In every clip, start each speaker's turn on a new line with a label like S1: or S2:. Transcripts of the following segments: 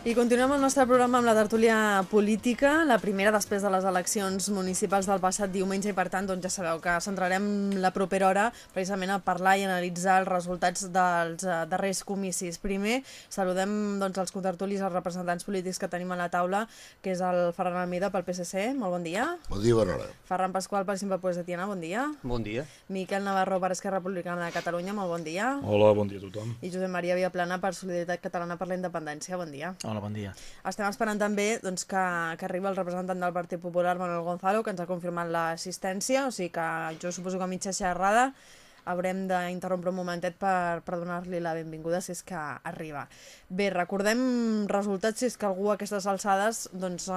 S1: I continuem el nostre programa amb la tertúlia política, la primera després de les eleccions municipals del passat diumenge i per tant doncs ja sabeu que centrarem la propera hora precisament a parlar i analitzar els resultats dels uh, darrers comicis. Primer saludem doncs, els contertulis, els representants polítics que tenim a la taula, que és el Ferran Almida pel PSC, molt bon dia.
S2: Bon dia, bona hora.
S1: Ferran Pasqual per Simple Poes de Tiana, bon dia.
S3: Bon dia.
S1: Miquel Navarro per Esquerra Republicana de Catalunya, molt bon dia.
S4: Hola, bon dia a tothom.
S1: I Josep Maria Viaplana per Solidaritat Catalana per la Independència, bon dia.
S5: Hola, bon dia.
S1: Estem esperant també doncs, que, que arribi el representant del Partit Popular, Manuel Gonzalo, que ens ha confirmat l'assistència, o sigui que jo suposo que a mitja xerrada haurem d'interrompre un momentet per, per donar-li la benvinguda si és que arriba. Bé, recordem resultats si és que algú a aquestes alçades doncs, eh,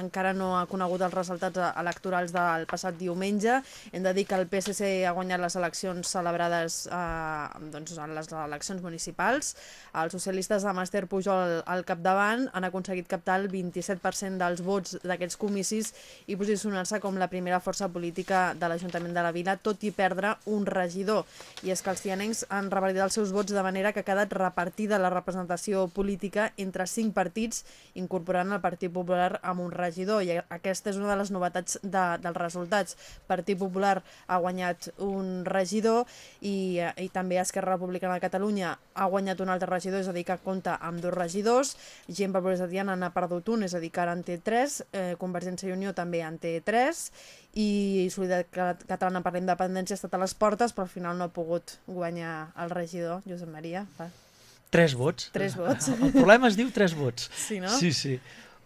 S1: encara no ha conegut els resultats electorals del passat diumenge. Hem de dir que el PSC ha guanyat les eleccions celebrades eh, doncs, en les eleccions municipals. Els socialistes de Master Pujol al capdavant han aconseguit captar el 27% dels vots d'aquests comicis i posicionar-se com la primera força política de l'Ajuntament de la Vila, tot i perdre un regidor. I és que els tianencs han revalidat els seus vots de manera que ha quedat repartida la representació política entre cinc partits, incorporant el Partit Popular amb un regidor. I aquesta és una de les novetats de, dels resultats. Partit Popular ha guanyat un regidor i, i també Esquerra Republicana de Catalunya ha guanyat un altre regidor, és a dir, que compta amb dos regidors. Gent Tiana n'ha perdut un, és a dir, que ara en té tres. Eh, Convergència i Unió també en té tres i Solidaritat Catalana per la Independència ha estat a les portes, però al final no ha pogut guanyar el regidor, Josep Maria. Va.
S5: Tres vots.
S1: Tres vots.
S5: El problema es diu tres vots.
S1: Sí, no?
S5: Sí, sí.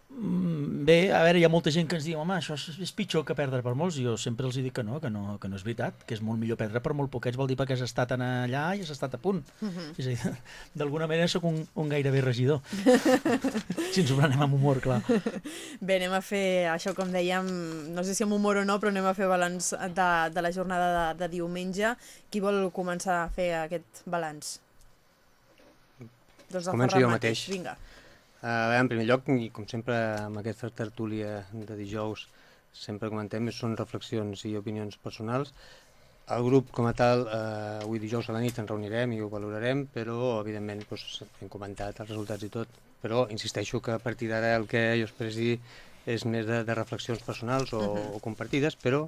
S5: Mm, Bé, a veure, hi ha molta gent que ens diu home, això és, pitjor que perdre per molts. Jo sempre els dic que no, que no, que no és veritat, que és molt millor perdre per molt poquets, vol dir perquè has estat allà i has estat a punt. Uh
S1: Mhm.
S5: -huh. És a dir, d'alguna manera sóc un, un gairebé regidor. si ens ho amb humor, clar.
S1: Bé, anem a fer això, com dèiem, no sé si amb humor o no, però anem a fer balanç de, de la jornada de, de diumenge. Qui vol començar a fer aquest balanç? Doncs el
S3: Començo
S1: Ferran
S3: jo mateix.
S1: Vinga.
S3: Uh, en primer lloc, i com sempre amb aquesta tertúlia de dijous sempre comentem, són reflexions i opinions personals. El grup com a tal, eh, avui dijous a la nit ens reunirem i ho valorarem, però evidentment doncs, hem comentat els resultats i tot, però insisteixo que a partir d'ara el que jo expressi és més de, de reflexions personals o, uh -huh. o compartides, però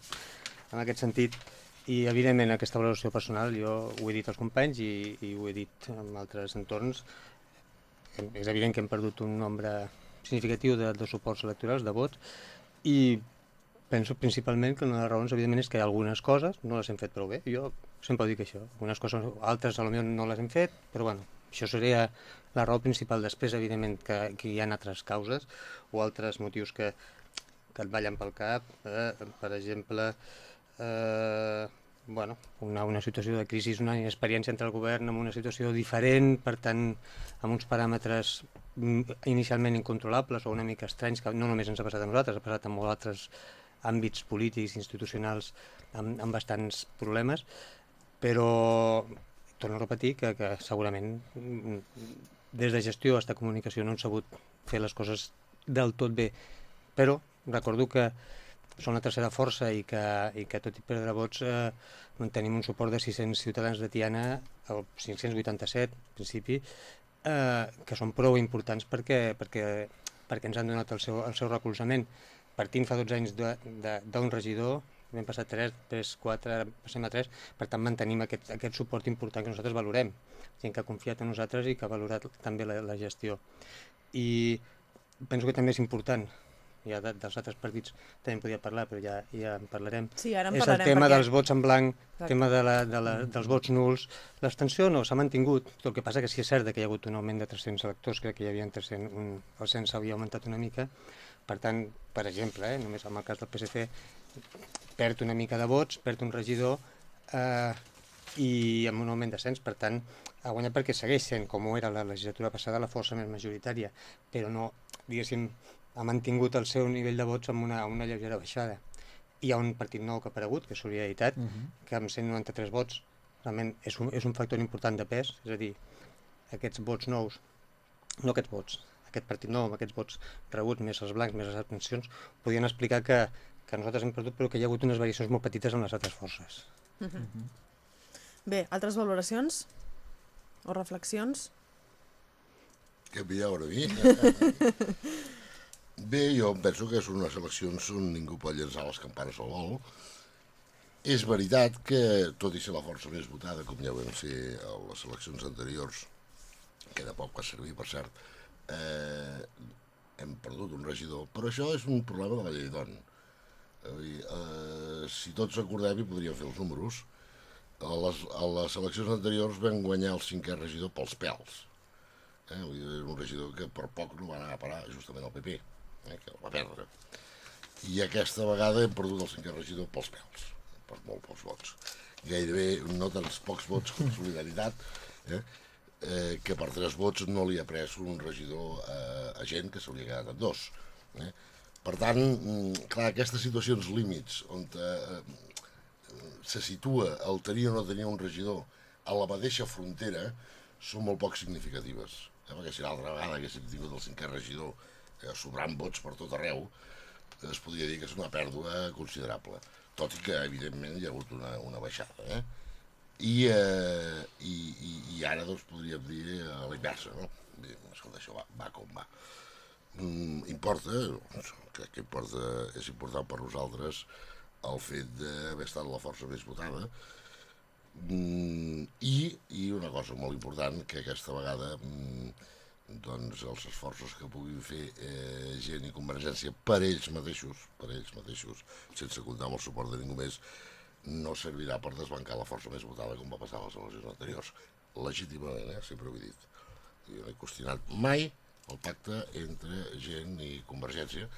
S3: en aquest sentit i evidentment aquesta valoració personal jo ho he dit als companys i, i ho he dit en altres entorns és evident que hem perdut un nombre significatiu de, de suports electorals, de vots, i penso principalment que una de les raons, evidentment, és que algunes coses no les hem fet prou bé. Jo sempre dic això, algunes coses, altres millor no les hem fet, però bueno, això seria la raó principal. Després, evidentment, que, que hi ha altres causes o altres motius que, que et ballen pel cap, eh? per exemple, eh, bueno, una, una situació de crisi, una inexperiència entre el govern amb una situació diferent, per tant, amb uns paràmetres mm, inicialment incontrolables o una mica estranys, que no només ens ha passat a nosaltres, ha passat a molts altres àmbits polítics, institucionals, amb, amb bastants problemes, però torno a repetir que, que segurament mm, des de gestió fins a comunicació no han sabut fer les coses del tot bé, però recordo que són la tercera força i que, i que tot i perdre vots eh, tenim un suport de 600 ciutadans de Tiana, o 587 en principi, eh, que són prou importants perquè, perquè, perquè ens han donat el seu, el seu recolzament. Partint fa 12 anys d'un regidor, vam passar 3, 3, 4, ara passem a 3, per tant mantenim aquest, aquest suport important que nosaltres valorem. Gent que ha confiat en nosaltres i que ha valorat també la, la gestió. I penso que també és important ja de, dels altres partits també en podia parlar, però ja, ja en parlarem.
S1: Sí, ara en
S3: és
S1: parlarem
S3: el tema
S1: perquè...
S3: dels vots en blanc,
S1: Exacte.
S3: el tema de la, de la, dels vots nuls. L'abstenció no, s'ha mantingut. El que passa que sí és cert que hi ha hagut un augment de 300 electors, crec que hi havia 300, un, el cens havia augmentat una mica. Per tant, per exemple, eh, només en el cas del PSC, perd una mica de vots, perd un regidor eh, i amb un augment de cens, per tant, ha guanyat perquè segueix sent, com ho era la legislatura passada, la força més majoritària, però no, diguéssim, ha mantingut el seu nivell de vots amb una, una lleugera baixada. Hi ha un partit nou que ha aparegut, que és Solidaritat, uh -huh. que amb 193 vots realment és un, és un factor important de pes, és a dir, aquests vots nous, no aquests vots, aquest partit nou, amb aquests vots rebuts, més els blancs, més les abstencions, podien explicar que, que nosaltres hem perdut però que hi ha hagut unes variacions molt petites en les altres forces.
S1: Uh -huh. Bé, altres valoracions o reflexions?
S2: Que em a mi. Bé, jo penso que és unes eleccions on ningú pot llançar les campanes al vol. És veritat que, tot i ser la força més votada, com ja vam ser a les eleccions anteriors, que de poc va servir, per cert, eh, hem perdut un regidor. Però això és un problema de d'on. Eh, si tots recordem, i podríem fer els números, a les, a les eleccions anteriors vam guanyar el cinquè regidor pels pèls. Eh? Un regidor que per poc no va anar a parar justament al PP, eh? que el va perdre. I aquesta vegada hem perdut el cinquè regidor pels pèls, per molt pocs vots. Gairebé no tants pocs vots com Solidaritat, eh? Eh, que per tres vots no li ha pres un regidor eh, a gent que s'hauria quedat en dos. Eh? Per tant, mm, clar, aquestes situacions límits on eh, se situa el tenir o no tenir un regidor a la mateixa frontera són molt poc significatives. Eh? Perquè si l'altra vegada haguéssim tingut el cinquè regidor eh, sobrant vots per tot arreu, es podria dir que és una pèrdua considerable. Tot i que, evidentment, hi ha hagut una, una baixada. Eh? I, eh, i, i, i ara doncs, podríem dir a la inversa, no? Bé, escolta, això va, va com va. Mm, importa, doncs, crec que importa, és important per nosaltres el fet d'haver estat la força més votada, mm, i, i una cosa molt important, que aquesta vegada mm, doncs els esforços que puguin fer eh, gent i convergència per ells mateixos, per ells mateixos, sense comptar amb el suport de ningú més, no servirà per desbancar la força més votada com va passar a les eleccions anteriors. Legítimament, eh? sempre ho he dit. Jo no he qüestionat mai el pacte entre gent i convergència,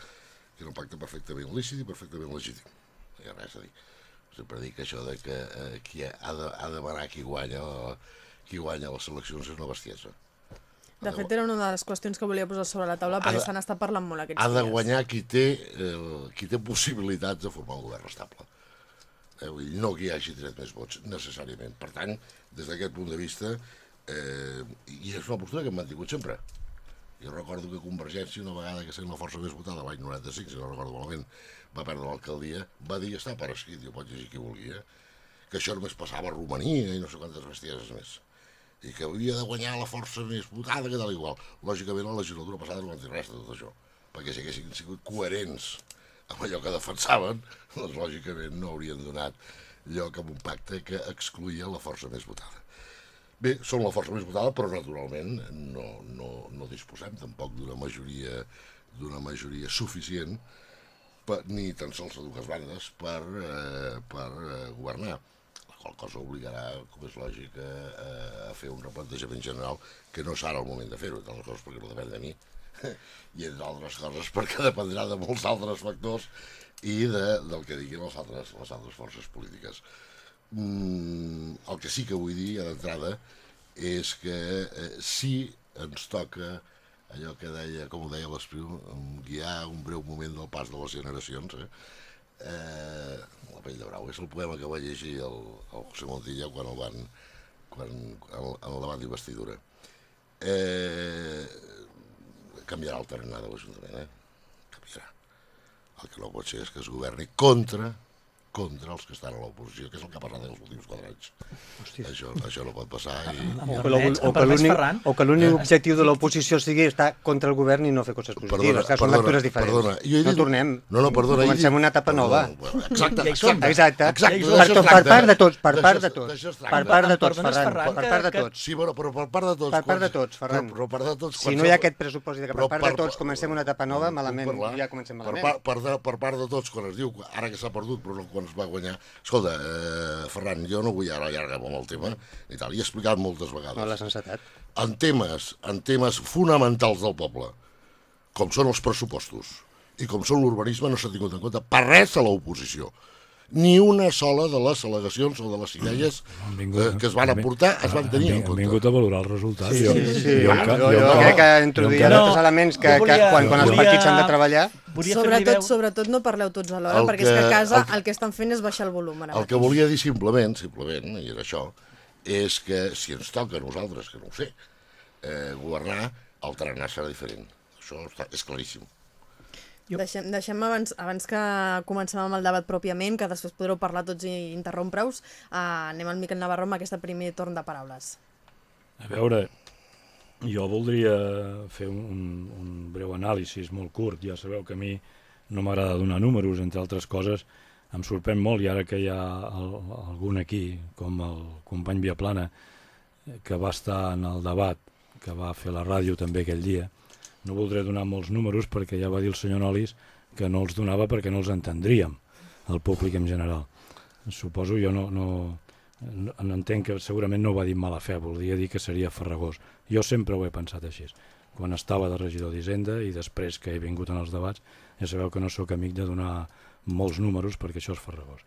S2: que era un pacte perfectament lícit i perfectament legítim. No hi ha res a dir. Sempre dic això de que eh, qui ha de, ha de manar qui guanya, qui guanya les eleccions és una bestiesa.
S1: De fet, era una de les qüestions que volia posar sobre la taula perquè s'han estat parlant molt aquests
S2: ha de
S1: dies.
S2: guanyar qui té, eh, qui té possibilitats de formar un govern estable. Eh, vull dir, no qui hagi tret més vots, necessàriament. Per tant, des d'aquest punt de vista, eh, i és una postura que hem mantingut sempre. Jo recordo que Convergència, una vegada que sent la força més votada, l'any 95, si no recordo malament, va perdre l'alcaldia, va dir, està per escrit, jo pot llegir qui vulgui, eh? que això només passava a Romania i no sé quantes bestieses més i que havia de guanyar la força més votada, que tal igual. Lògicament, la legislatura passada no van dir res de tot això, perquè si haguessin sigut coherents amb allò que defensaven, doncs lògicament no haurien donat lloc a un pacte que excluïa la força més votada. Bé, som la força més votada, però naturalment no, no, no disposem tampoc d'una majoria d'una majoria suficient per, ni tan sols a dues bandes per, eh, per eh, governar qual cosa obligarà, com és lògic, a, a fer un replantejament general que no serà el moment de fer-ho, entre les coses perquè no depèn de mi, i entre altres coses perquè dependrà de molts altres factors i de, del que diguin les altres, les altres forces polítiques. Mm, el que sí que vull dir ja d'entrada és que eh, sí ens toca allò que deia, com ho deia l'Espriu, guiar un breu moment del pas de les generacions, eh? Eh, la pell de brau, és el poema que va llegir el, el José Montilla quan el van quan, en, en debat d'investidura. Eh, canviarà el tarannà de l'Ajuntament, eh? Canviarà. El que no pot ser és que es governi contra contra els que estan a l'oposició, que és el que ha passat en els últims quatre anys.
S3: Hòstia.
S2: Això, això no pot passar i...
S3: O que l'únic o que l'únic objectiu de l'oposició sigui estar contra el govern i no fer coses positives.
S2: Perdona,
S3: que són
S2: perdona,
S3: lectures diferents.
S2: perdona. Jo he
S3: no
S2: dit-
S3: tornem.
S2: No, no, perdona.
S3: Comencem
S2: dit-
S3: una etapa nova.
S2: Perdona, Exacte, exacte.
S3: Exacte.
S2: Exacte,
S5: som.
S3: Per, per part de tots, per part de tots. Per part de tots, Ferran. Per part de tots.
S2: Sí, bueno, però per part de tots.
S3: Per part de tots, Ferran.
S2: Però, però per part de tots...
S3: Si no hi ha aquest pressupost i que per part de tots comencem una etapa nova, malament, ja comencem malament.
S2: per, de, per part de tots, quan es diu, ara que s'ha perdut, però no quan es va guanyar... Escolta, eh, Ferran, jo no vull ara allargar amb el tema, i tal, i he explicat moltes
S3: No, la
S2: vegades.
S3: sensatat.
S2: En temes, en temes fonamentals del poble, com són els pressupostos i com són l'urbanisme, no s'ha tingut en compte per res a l'oposició. Ni una sola de les al·legacions o de les idees
S4: Han vingut-
S2: eh, que es van aportar es van tenir en
S4: han
S2: compte.
S4: vingut a valorar el resultat.
S3: Sí,
S4: jo,
S3: sí, sí.
S4: jo,
S3: Jo,
S4: ca-
S3: jo,
S4: jo,
S3: jo crec que introduïa
S4: ca-
S3: altres elements que,
S5: jo
S3: que
S5: volia-
S3: quan, quan els
S5: volia-
S3: partits han de treballar...
S5: Volia
S1: Sobretot,
S5: veu...
S1: sobretot no parleu tots alhora,
S2: El
S1: perquè és que
S2: que-
S1: a casa
S2: el que-
S1: el que estan fent és baixar el volum ara
S2: El que volia dir simplement, simplement, i era això, és que si ens toca a nosaltres, que no ho sé, eh, governar, el tarannà serà diferent. Això està, és claríssim.
S5: Jo-
S1: Deixem, deixem abans, abans que comencem amb el debat pròpiament, que després podreu parlar tots i interrompre-us, uh, anem al Miquel Navarro amb aquest primer torn de paraules.
S4: A veure, Jo voldria fer un, un breu anàlisi molt curt. Ja sabeu que a mi no m'agrada donar números, entre altres coses. Em sorprèn molt, i ara que hi ha el, algun aquí, com el company Viaplana, que va estar en el debat, que va fer la ràdio també aquell dia, no voldré donar molts números perquè ja va dir el senyor Nolis que no els donava perquè no els entendríem, el públic en general. Suposo, jo no, no, no entenc que segurament no ho va dir mala fe, volia dir que seria farragós. Jo sempre ho he pensat així. Quan estava de regidor d'Hisenda i després que he vingut en els debats, ja sabeu que no sóc amic de donar molts números perquè això és farragós.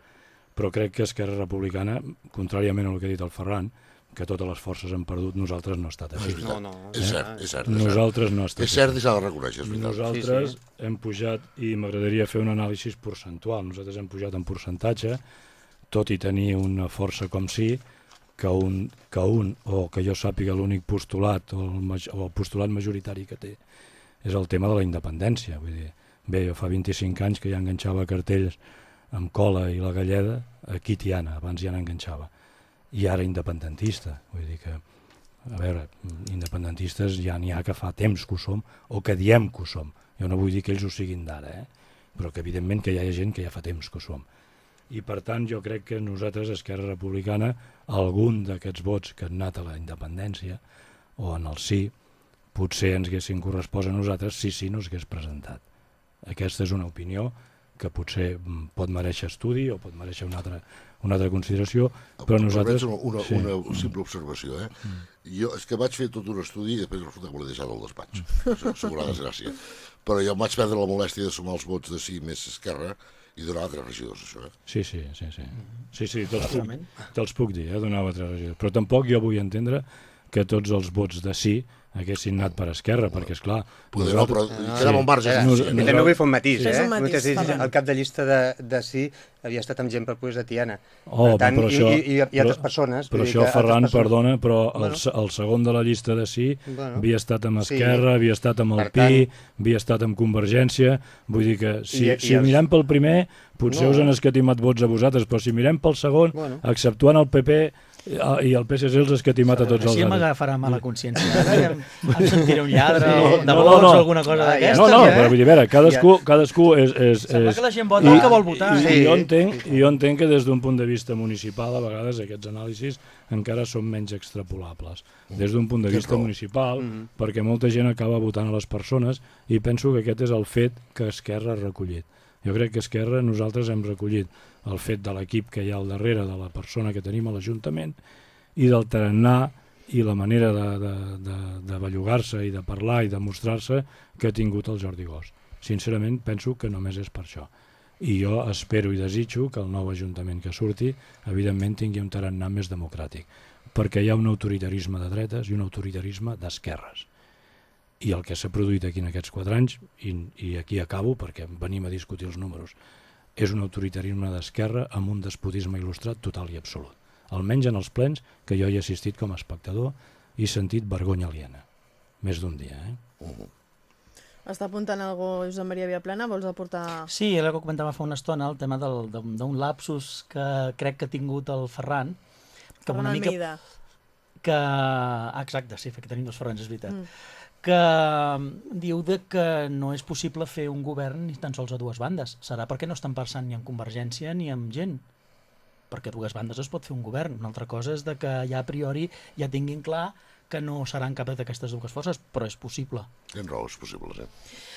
S4: Però crec que Esquerra Republicana, contràriament al que ha dit el Ferran, que totes les forces han perdut, nosaltres no ha estat així.
S2: No,
S3: no.
S2: És cert, és cert. És
S4: Nosaltres no ha estat
S2: És cert i s'ha de reconèixer, és veritat.
S4: Nosaltres
S3: Sí,
S4: sí, hem pujat, i m'agradaria fer un anàlisi percentual, nosaltres hem pujat en percentatge, tot i tenir una força com sí, que un, que un o que jo sàpiga l'únic postulat o el, o el postulat majoritari que té és el tema de la independència. Vull dir, bé, jo fa 25 anys que ja enganxava cartells amb cola i la galleda aquí Tiana, abans ja n'enganxava. I ara independentista. Vull dir que, a veure, independentistes ja n'hi ha que fa temps que ho som o que diem que ho som. Jo no vull dir que ells ho siguin d'ara, eh? però que evidentment que hi ha gent que ja fa temps que ho som. I per tant jo crec que nosaltres, Esquerra Republicana, algun d'aquests vots que han anat a la independència o en el sí, potser ens haguessin correspost a nosaltres si sí no s'hagués presentat. Aquesta és una opinió que potser mm, pot mereixer estudi o pot mereixer una altra, una altra consideració, però
S2: Em
S4: nosaltres...
S2: permets Una,
S4: sí.
S2: una, una simple observació, eh? Jo és que vaig fer tot un estudi i després resulta que l'he deixat al despatx. Segura desgràcia. Però jo em vaig prendre la molèstia de sumar els vots de sí més Esquerra i donar altres regidors, això, eh?
S4: Sí, sí, sí, sí. Sí, sí, te'ls puc, te puc dir, eh, donava altres regidors. Però tampoc jo vull entendre que tots els vots de sí haguessin anat per Esquerra, perquè, és clar,
S2: Poder no, però
S3: Ah,
S2: quedava un marge.
S3: Eh,
S4: Nos-
S3: I també vull fer un matís,
S1: Fes
S3: eh?
S1: un matís,
S3: el cap de llista de, de sí havia estat amb gent per Puig de Tiana.
S4: Oh,
S3: per tant,
S4: però això,
S3: i, i, i altres
S4: però-
S3: persones.
S4: Però això, Ferran,
S3: persones-
S4: perdona, però el,
S3: Bueno.
S4: se- el segon de la llista de sí
S3: Bueno.
S4: havia estat amb
S3: Sí.
S4: Esquerra, havia estat amb el
S3: Per
S4: PI,
S3: tant-
S4: havia estat amb Convergència, vull dir que si,
S3: I- i
S4: si
S3: els-
S4: mirem pel primer, potser
S3: No.
S4: us han escatimat vots a vosaltres, però si mirem pel segon,
S3: Bueno.
S4: exceptuant el PP i el PSC els ha escatimat a tots els
S5: Així
S4: altres.
S5: m'agafarà mala consciència. Ara em, em sentiré un lladre
S3: Sí.
S5: o de
S4: No, no, no.
S5: o alguna cosa
S3: Ah,
S5: d'aquestes.
S4: No, no,
S5: eh?
S4: però vull dir, a veure, cadascú, cadascú és... és,
S5: Sembla
S4: és
S5: que la gent vota el que vol votar.
S4: I,
S3: Sí.
S4: i jo, entenc, i jo entenc que des d'un punt de vista municipal, a vegades aquests anàlisis encara són menys extrapolables. Des d'un punt de vista municipal,
S3: Mhm.
S4: perquè molta gent acaba votant a les persones i penso que aquest és el fet que Esquerra ha recollit. Jo crec que Esquerra nosaltres hem recollit el fet de l'equip que hi ha al darrere de la persona que tenim a l'Ajuntament i del tarannà i la manera de, de, de, de bellugar-se i de parlar i de mostrar-se que ha tingut el Jordi Gós. Sincerament, penso que només és per això. I jo espero i desitjo que el nou Ajuntament que surti, evidentment, tingui un tarannà més democràtic, perquè hi ha un autoritarisme de dretes i un autoritarisme d'esquerres. I el que s'ha produït aquí en aquests quatre anys, i, i aquí acabo perquè venim a discutir els números, és un autoritarisme d'esquerra amb un despotisme il·lustrat total i absolut. Almenys en els plens que jo hi he assistit com a espectador i sentit vergonya aliena. Més d'un dia, eh?
S1: Està apuntant algú Josep Maria Viaplana? Vols aportar...
S5: Sí, era el que comentava fa una estona, el tema del- d'un d'un lapsus que crec que ha tingut el Ferran, que
S1: Ferran
S5: una mica
S1: Almeida.
S5: que... Ah, exacte, sí, que tenim dos Ferrans, és veritat. Mm. Que diu de que no és possible fer un govern ni tan sols a dues bandes. Serà perquè no estan pensant ni en Convergència ni en gent. Perquè a dues bandes es pot fer un govern. Una altra cosa és de que ja a priori ja tinguin clar que no seran cap d'aquestes dues forces, però és possible.
S2: Tens raó, és possible, sí.
S5: Eh,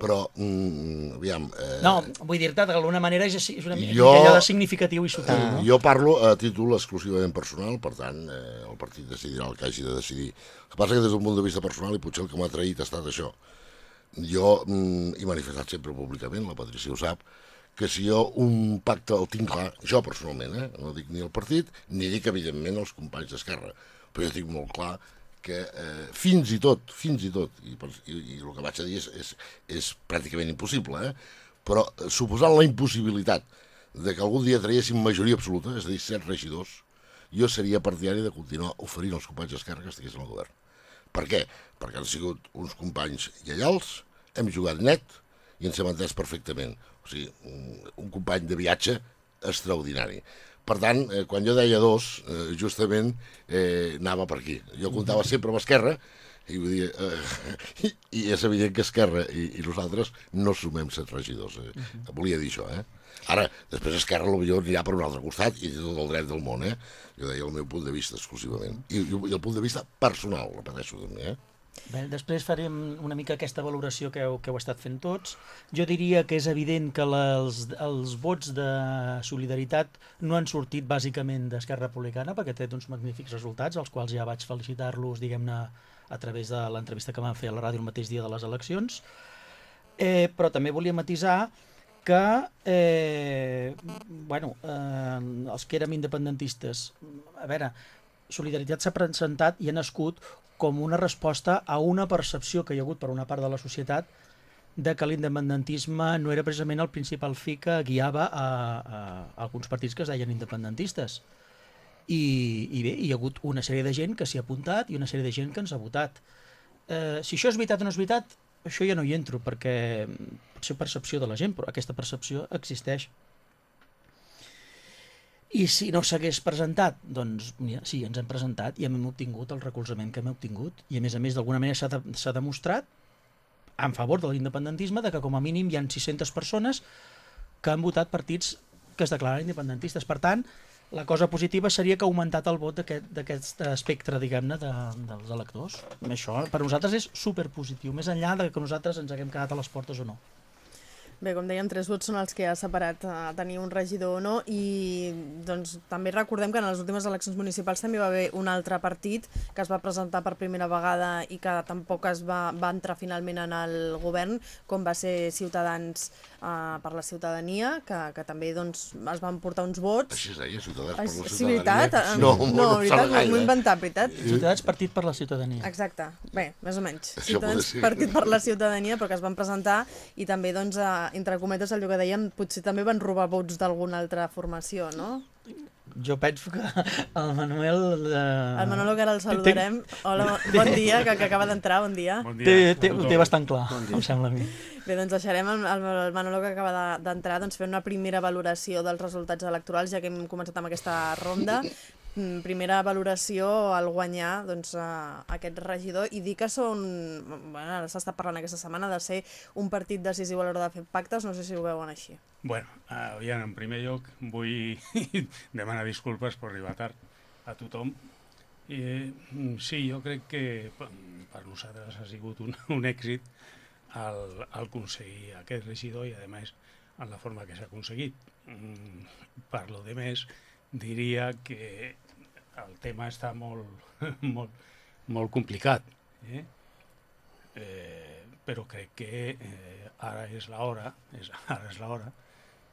S2: Però, mm, aviam... Eh,
S5: no, vull dir-te d'alguna manera és, és una mica
S2: Jo-
S5: allò de significatiu i sutil, no?
S2: Jo parlo a títol exclusivament personal, per tant, eh, el partit decidirà el que hagi de decidir. El que passa que des d'un punt de vista personal, i potser el que m'ha traït ha estat això, jo mm, he manifestat sempre públicament, la Patricia ho sap, que si jo un pacte el tinc clar, jo personalment, eh, no dic ni el partit, ni dic, evidentment, els companys d'Esquerra, però jo tinc molt clar que eh, fins i tot, fins i tot, i, i, i el que vaig a dir és, és, és pràcticament impossible, eh? però eh, suposant la impossibilitat de que algun dia traguéssim majoria absoluta, és a dir, set regidors, jo seria partidari de continuar oferint als companys d'Esquerra que estiguessin al govern. Per què? Perquè han sigut uns companys lleials, hem jugat net i ens hem entès perfectament. O sigui, un, un company de viatge extraordinari. Per tant, eh, quan jo deia dos, eh, justament eh, anava per aquí. Jo comptava sempre amb Esquerra, i, vull dir, eh, i, i és evident que Esquerra i, i nosaltres no sumem set regidors. Eh. Uh -huh. Volia dir això, eh? Ara, després Esquerra potser anirà per un altre costat i té tot el dret del món, eh? Jo deia el meu punt de vista exclusivament. I, i el punt de vista personal, repeteixo també, eh?
S5: Bé, després farem una mica aquesta valoració que heu, que heu estat fent tots. Jo diria que és evident que la, els, vots de solidaritat no han sortit bàsicament d'Esquerra Republicana perquè té uns magnífics resultats, els quals ja vaig felicitar-los, diguem-ne, a través de l'entrevista que vam fer a la ràdio el mateix dia de les eleccions. Eh, però també volia matisar que eh, bueno, eh, els que érem independentistes, a veure, Solidaritat s'ha presentat i ha nascut com una resposta a una percepció que hi ha hagut per una part de la societat de que l'independentisme no era precisament el principal fi que guiava a, a, a alguns partits que es deien independentistes. I, I bé, hi ha hagut una sèrie de gent que s'hi ha apuntat i una sèrie de gent que ens ha votat. Eh, si això és veritat o no és veritat, això ja no hi entro, perquè pot ser percepció de la gent, però aquesta percepció existeix. I si no s'hagués presentat, doncs mira, sí, ens hem presentat i hem obtingut el recolzament que hem obtingut. I a més a més, d'alguna manera s'ha de, demostrat en favor de l'independentisme de que com a mínim hi han 600 persones que han votat partits que es declaren independentistes. Per tant, la cosa positiva seria que ha augmentat el vot d'aquest espectre, diguem-ne, de, dels electors. Això per nosaltres és superpositiu, més enllà de que nosaltres ens haguem quedat a les portes o no.
S1: Bé, com dèiem, tres vots són els que ha separat a eh, tenir un regidor o no i doncs, també recordem que en les últimes eleccions municipals també va haver un altre partit que es va presentar per primera vegada i que tampoc es va, va entrar finalment en el govern, com va ser Ciutadans uh, per la ciutadania, que, que també doncs, es van portar uns vots.
S2: Així es deia, Ciutadans per la
S1: ciutadania.
S2: Sí,
S1: veritat?
S2: No,
S1: no, no veritat, m'ho he inventat, veritat?
S5: Ciutadans Partit per la Ciutadania.
S1: Exacte, bé, més o menys.
S2: Això
S1: Ciutadans Partit per la Ciutadania, però que es van presentar i també doncs, a, entre cometes, allò que dèiem, potser també van robar vots d'alguna altra formació, no?
S5: Jo penso que el Manuel... Eh...
S1: El Manolo, que ara el saludarem. Hola, bon dia, que, que acaba d'entrar, bon dia.
S5: Bon dia. Té, té, té bastant clar, bon dia. em sembla a mi.
S1: Bé, doncs deixarem el, el Manolo que acaba d'entrar doncs, fer una primera valoració dels resultats electorals, ja que hem començat amb aquesta ronda. Mm, primera valoració al guanyar doncs, uh, aquest regidor i dir que són, bueno, ara s'està parlant aquesta setmana de ser un partit decisiu a l'hora de fer pactes, no sé si ho veuen així.
S6: Bueno, aviam, en primer lloc vull demanar disculpes per arribar tard a tothom. Mm, sí, jo crec que per nosaltres ha sigut un, un èxit el, el aconseguir aquest regidor i, a més, en la forma que s'ha aconseguit. Mm, per lo de més, diria que el tema està molt, molt, molt complicat, eh? Eh, però crec que eh, ara és l'hora, és, ara és l'hora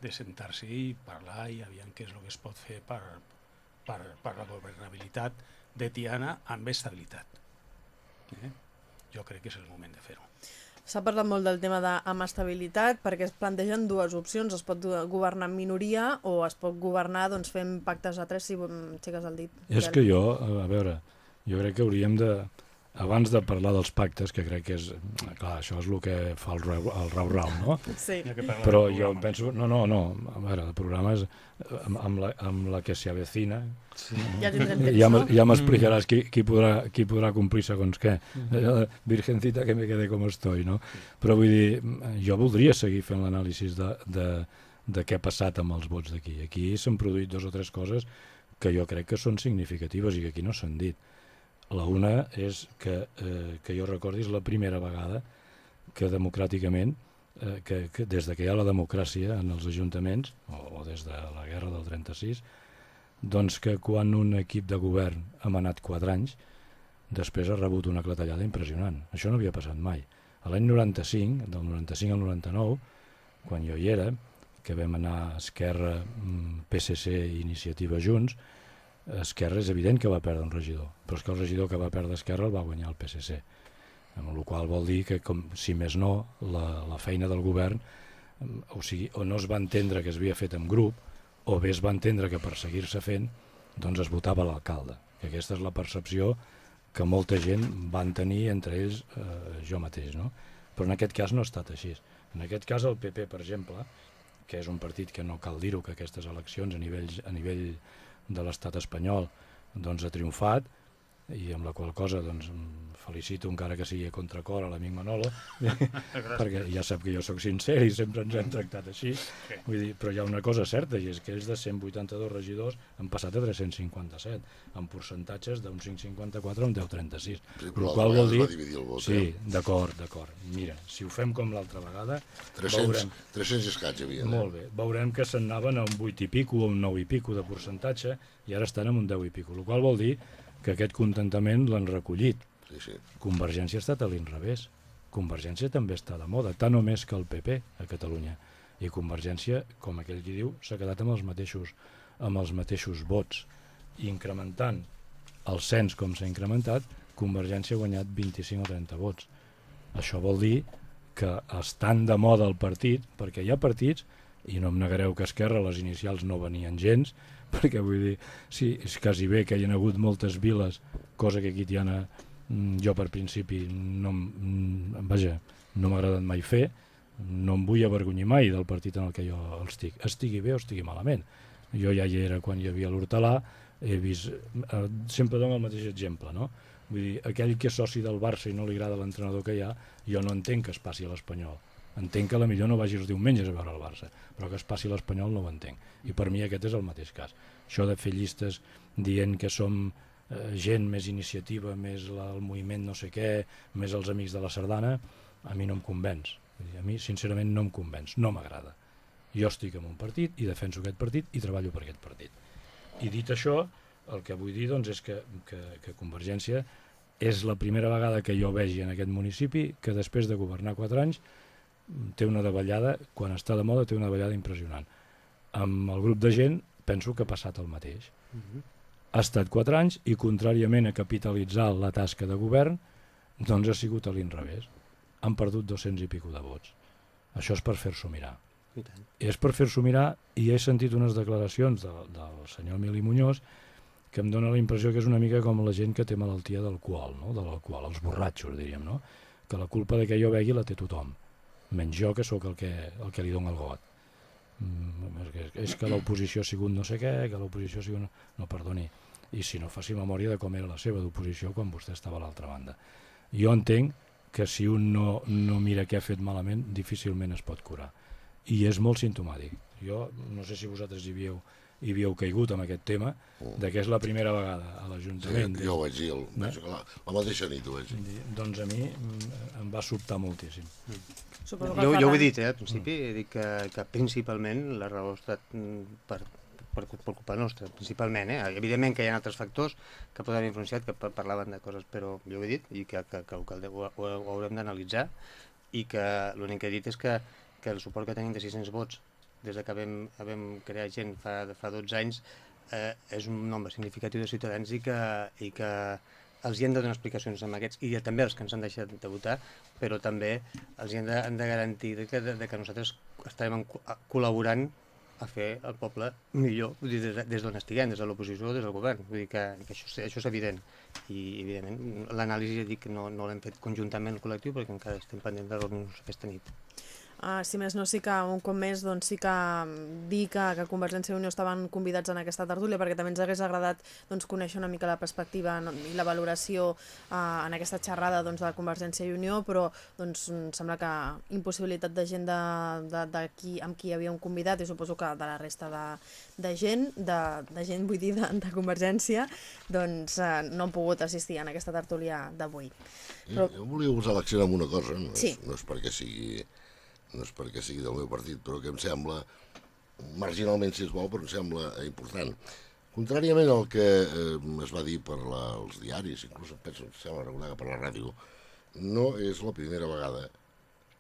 S6: de sentar-se i parlar i aviam què és el que es pot fer per, per, per la governabilitat de Tiana amb estabilitat. Eh? Jo crec que és el moment de fer-ho.
S1: S'ha parlat molt del tema de amb estabilitat perquè es plantegen dues opcions. Es pot governar en minoria o es pot governar doncs, fent pactes a tres si aixeques el dit.
S4: És que jo, a veure, jo crec que hauríem de, abans de parlar dels pactes, que crec que és, clar, això és el que fa el rau, el rau, rau no?
S1: Sí.
S4: Però jo penso, no, no, no, a veure, el programa és amb, amb, la, amb la que s'hi avecina.
S1: Sí. Ja tindrem temps,
S4: ja,
S1: no?
S4: Ja m'explicaràs qui, qui, podrà, qui podrà complir segons què. Mm. Virgencita que me quede com estoy, no? Però vull dir, jo voldria seguir fent l'anàlisi de, de, de què ha passat amb els vots d'aquí. Aquí s'han produït dos o tres coses que jo crec que són significatives i que aquí no s'han dit la una és que, eh, que jo recordi la primera vegada que democràticament, eh, que, que des de que hi ha la democràcia en els ajuntaments, o, o des de la guerra del 36, doncs que quan un equip de govern ha manat quatre anys, després ha rebut una clatellada impressionant. Això no havia passat mai. A l'any 95, del 95 al 99, quan jo hi era, que vam anar a Esquerra, mm, PSC i Iniciativa Junts, Esquerra és evident que va perdre un regidor, però és que el regidor que va perdre Esquerra el va guanyar el PSC, amb la qual vol dir que, com, si més no, la, la feina del govern, o sigui, o no es va entendre que es havia fet en grup, o bé es va entendre que per seguir-se fent, doncs es votava l'alcalde. Que aquesta és la percepció que molta gent van tenir, entre ells eh, jo mateix, no? Però en aquest cas no ha estat així. En aquest cas el PP, per exemple, que és un partit que no cal dir-ho, que aquestes eleccions a nivell, a nivell de l'estat espanyol doncs, ha triomfat, i amb la qual cosa doncs, felicito encara que sigui a contracor a l'amic Manolo perquè ja sap que jo sóc sincer i sempre ens hem tractat així. Vull dir, però hi ha una cosa certa i és que ells de 182 regidors han passat a 357 amb percentatges d'un 554 a un 1036
S2: Sí,
S4: el
S2: però
S4: qual vol dir
S2: vot,
S4: sí,
S2: eh?
S4: d'acord, d'acord. Mira, si ho fem com l'altra vegada
S2: 300,
S4: veurem.
S2: 300 i escaig hi havia.
S4: molt bé, veurem que se'n anaven a un 8 i pico o un 9 i pico de percentatge i ara estan en un 10 i pico, el qual vol dir que aquest contentament l'han recollit.
S2: Sí, sí.
S4: Convergència ha estat a l'inrevés. Convergència també està de moda, tant o més que el PP a Catalunya. I Convergència, com aquell qui diu, s'ha quedat amb els mateixos amb els mateixos vots. I incrementant el cens com s'ha incrementat, Convergència ha guanyat 25 o 30 vots. Això vol dir que estan de moda el partit, perquè hi ha partits, i no em negareu que Esquerra les inicials no venien gens, perquè vull dir, sí, és quasi bé que hi ha hagut moltes viles, cosa que aquí Tiana jo per principi no, mm, vaja, no m'ha agradat mai fer, no em vull avergonyir mai del partit en el que jo estic, estigui bé o estigui malament. Jo ja hi era quan hi havia l'Hortalà, he vist, eh, sempre dono el mateix exemple, no? Vull dir, aquell que és soci del Barça i no li agrada l'entrenador que hi ha, jo no entenc que es passi a l'Espanyol. Entenc que la millor no vagi els diumenges a veure el Barça, però que es passi a l'Espanyol no ho entenc. I per mi aquest és el mateix cas. Això de fer llistes dient que som eh, gent més iniciativa, més la, el moviment no sé què, més els amics de la sardana, a mi no em convenç. A mi, sincerament, no em convenç, no m'agrada. Jo estic en un partit i defenso aquest partit i treballo per aquest partit. I dit això, el que vull dir doncs, és que, que, que Convergència és la primera vegada que jo vegi en aquest municipi que després de governar 4 anys té una davallada, quan està de moda té una davallada impressionant. Amb el grup de gent penso que ha passat el mateix. Ha estat 4 anys i contràriament a capitalitzar la tasca de govern, doncs ha sigut a l'inrevés. Han perdut 200 i pico de vots. Això és per fer-s'ho mirar.
S3: I tant.
S4: És per fer-s'ho mirar i he sentit unes declaracions de, del senyor Emili Muñoz que em dóna la impressió que és una mica com la gent que té malaltia d'alcohol, no? de l'alcohol, els borratxos, diríem, no? que la culpa de que jo begui la té tothom, menys jo que sóc el que, el que li dona el got. Mm, és, que, l'oposició ha sigut no sé què, que l'oposició ha sigut... No, no, perdoni, i si no faci memòria de com era la seva d'oposició quan vostè estava a l'altra banda. Jo entenc que si un no, no mira què ha fet malament, difícilment es pot curar. I és molt simptomàtic. Jo no sé si vosaltres hi havíeu, hi havíeu caigut amb aquest tema, de que és la primera vegada a
S2: Sí,
S4: l'Ajuntament.
S2: jo ho vaig dir, el, penso que la, la mateixa nit ho vaig dir.
S4: Doncs a mi mm, em va sobtar moltíssim.
S1: Que
S3: Jo, jo ho he dit, eh, al principi, he dit que, que principalment la raó ha estat mm, per, per, per culpa nostra, principalment. Eh? Evidentment que hi ha altres factors que poden haver influenciat, que pa- parlaven de coses, però jo ho he dit i que, que, que, que ho, ho, ho haurem d'analitzar i que l'únic que he dit és que, que el suport que tenim de 600 vots des de que vam, vam crear gent fa, fa 12 anys eh, és un nombre significatiu de ciutadans i que, i que els hi hem de donar explicacions amb aquests i també els que ens han deixat de votar, però també els hi hem de, hem de garantir de que, de, de que nosaltres estarem en, a- col·laborant a fer el poble millor, dir, des, d'on estiguem, des de l'oposició o des del govern. Vull dir que, que això, això és evident. I, evidentment, l'anàlisi, ja dic, no, no l'hem fet conjuntament el col·lectiu perquè encara estem pendents de reunir-nos aquesta nit.
S1: Uh, si més no, sí que un cop més doncs, sí que dir que, que Convergència i Unió estaven convidats en aquesta tertúlia perquè també ens hagués agradat doncs, conèixer una mica la perspectiva no, i la valoració uh, en aquesta xerrada doncs, de Convergència i Unió, però doncs, sembla que impossibilitat de gent de, de, de qui, amb qui hi havia un convidat i suposo que de la resta de, de gent, de, de gent vull dir de, de Convergència, doncs uh, no han pogut assistir en aquesta tertúlia d'avui.
S2: Jo, jo volia posar l'accent en una cosa, no és,
S1: Sí.
S2: no és perquè sigui no és perquè sigui del meu partit, però que em sembla, marginalment si es vol, però em sembla important. Contràriament al que eh, es va dir per la, els diaris, inclús em penso, em sembla recordar que per la ràdio, no és la primera vegada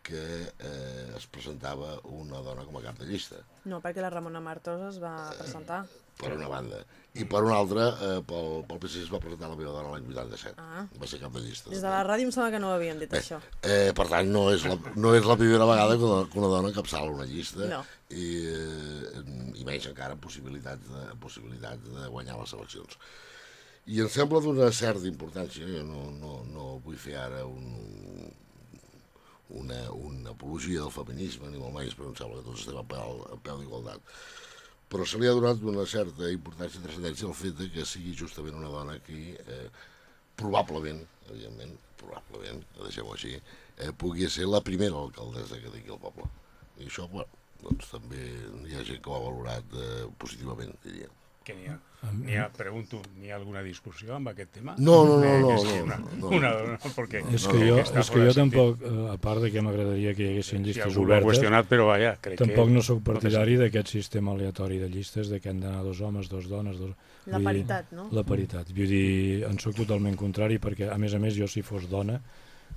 S2: que eh, es presentava una dona com a cap de llista,
S1: No, perquè la Ramona Martos es va presentar.
S2: per una banda. I per una altra, eh, pel, pel PSC es va presentar la meva dona l'any 87.
S1: Ah.
S2: Va ser cap de llista.
S1: Des de la ràdio em sembla que no ho havien dit,
S2: Bé,
S1: això.
S2: Eh, per tant, no és, la, no és la primera vegada que una, que una dona encapçala una llista
S1: No.
S2: i, eh, i menys encara amb possibilitats de, possibilitats de guanyar les eleccions. I em sembla d'una certa importància, jo no, no, no vull fer ara un, una, una apologia del feminisme, ni molt menys, perquè em sembla que tots estem a peu, peu d'igualtat. Però se li ha donat una certa importància i transcendència al fet de que sigui justament una dona qui eh, probablement, evidentment, probablement, deixem-ho així, eh, pugui ser la primera alcaldessa que tingui el poble. I això, bueno, doncs també hi ha gent que ho ha valorat eh, positivament, diria.
S6: Que n'hi ha, n'hi ha, pregunto, n'hi ha alguna discussió amb aquest tema?
S2: No, no, no,
S6: Eh,
S2: no, no,
S6: una,
S2: no.
S6: una dona, perquè...
S4: És que
S2: no,
S4: jo, és que jo tampoc, eh, a part de que m'agradaria que hi haguessin
S6: Si
S4: llistes
S6: l'ha
S4: obertes,
S6: qüestionat, però vaja, crec
S4: tampoc
S6: que...
S4: no sóc partidari d'aquest sistema aleatori de llistes, de que han d'anar dos homes, dos dones, dos...
S1: La paritat, no?
S4: La paritat. Vull dir, en sóc totalment contrari perquè, a més a més, jo si fos dona,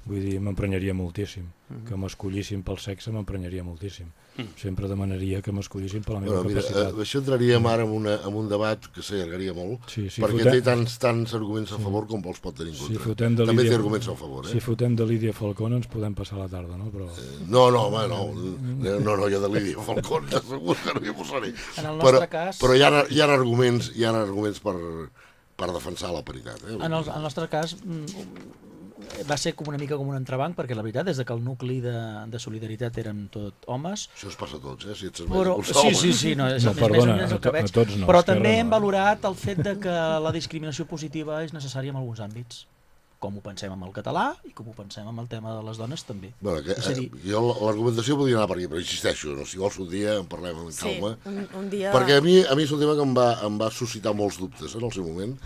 S4: vull dir, m'emprenyaria moltíssim. Que m'escollissin pel sexe m'emprenyaria moltíssim. Sempre demanaria que m'escollissin per la meva
S2: Bueno, mira,
S4: capacitat.
S2: eh, això entraríem ara en, una, en un debat que s'allargaria molt,
S4: Sí, si
S2: perquè
S4: fotem-
S2: té tants, tants arguments a favor com vols pot tenir en
S4: Si
S2: contra.
S4: fotem de
S2: També té
S4: Lídia-
S2: arguments a favor, eh?
S4: Si fotem de Lídia Falcón ens podem passar la tarda, no? Però...
S2: No, no, home, no. No, no, jo de Lídia Falcón segur que no hi posaré.
S5: En el nostre
S2: però,
S5: cas-
S2: Però hi ha, hi ha arguments, hi ha arguments per, per defensar la paritat. Eh?
S5: En el, en el nostre cas mm, va ser com una mica com un entrebanc, perquè la veritat és que el nucli de, de solidaritat érem tot homes,
S2: Això es passa a tots, eh? Si ets
S5: però, sí, sí, sí, no, és
S4: No, perdona,
S5: més, més
S4: a
S5: el que veig.
S4: tots no,
S5: però també hem valorat el fet de que la discriminació positiva és necessària en alguns àmbits, com ho pensem amb el català i com ho pensem amb el tema de les dones també.
S2: Bueno, que,
S5: És a
S2: eh,
S5: dir-
S2: jo l'argumentació podria anar per aquí, però insisteixo, no? si vols un dia en parlem amb
S1: Sí,
S2: calma.
S1: un, un dia...
S2: Perquè a mi, a mi és un tema que em va, em va suscitar molts dubtes en el seu moment,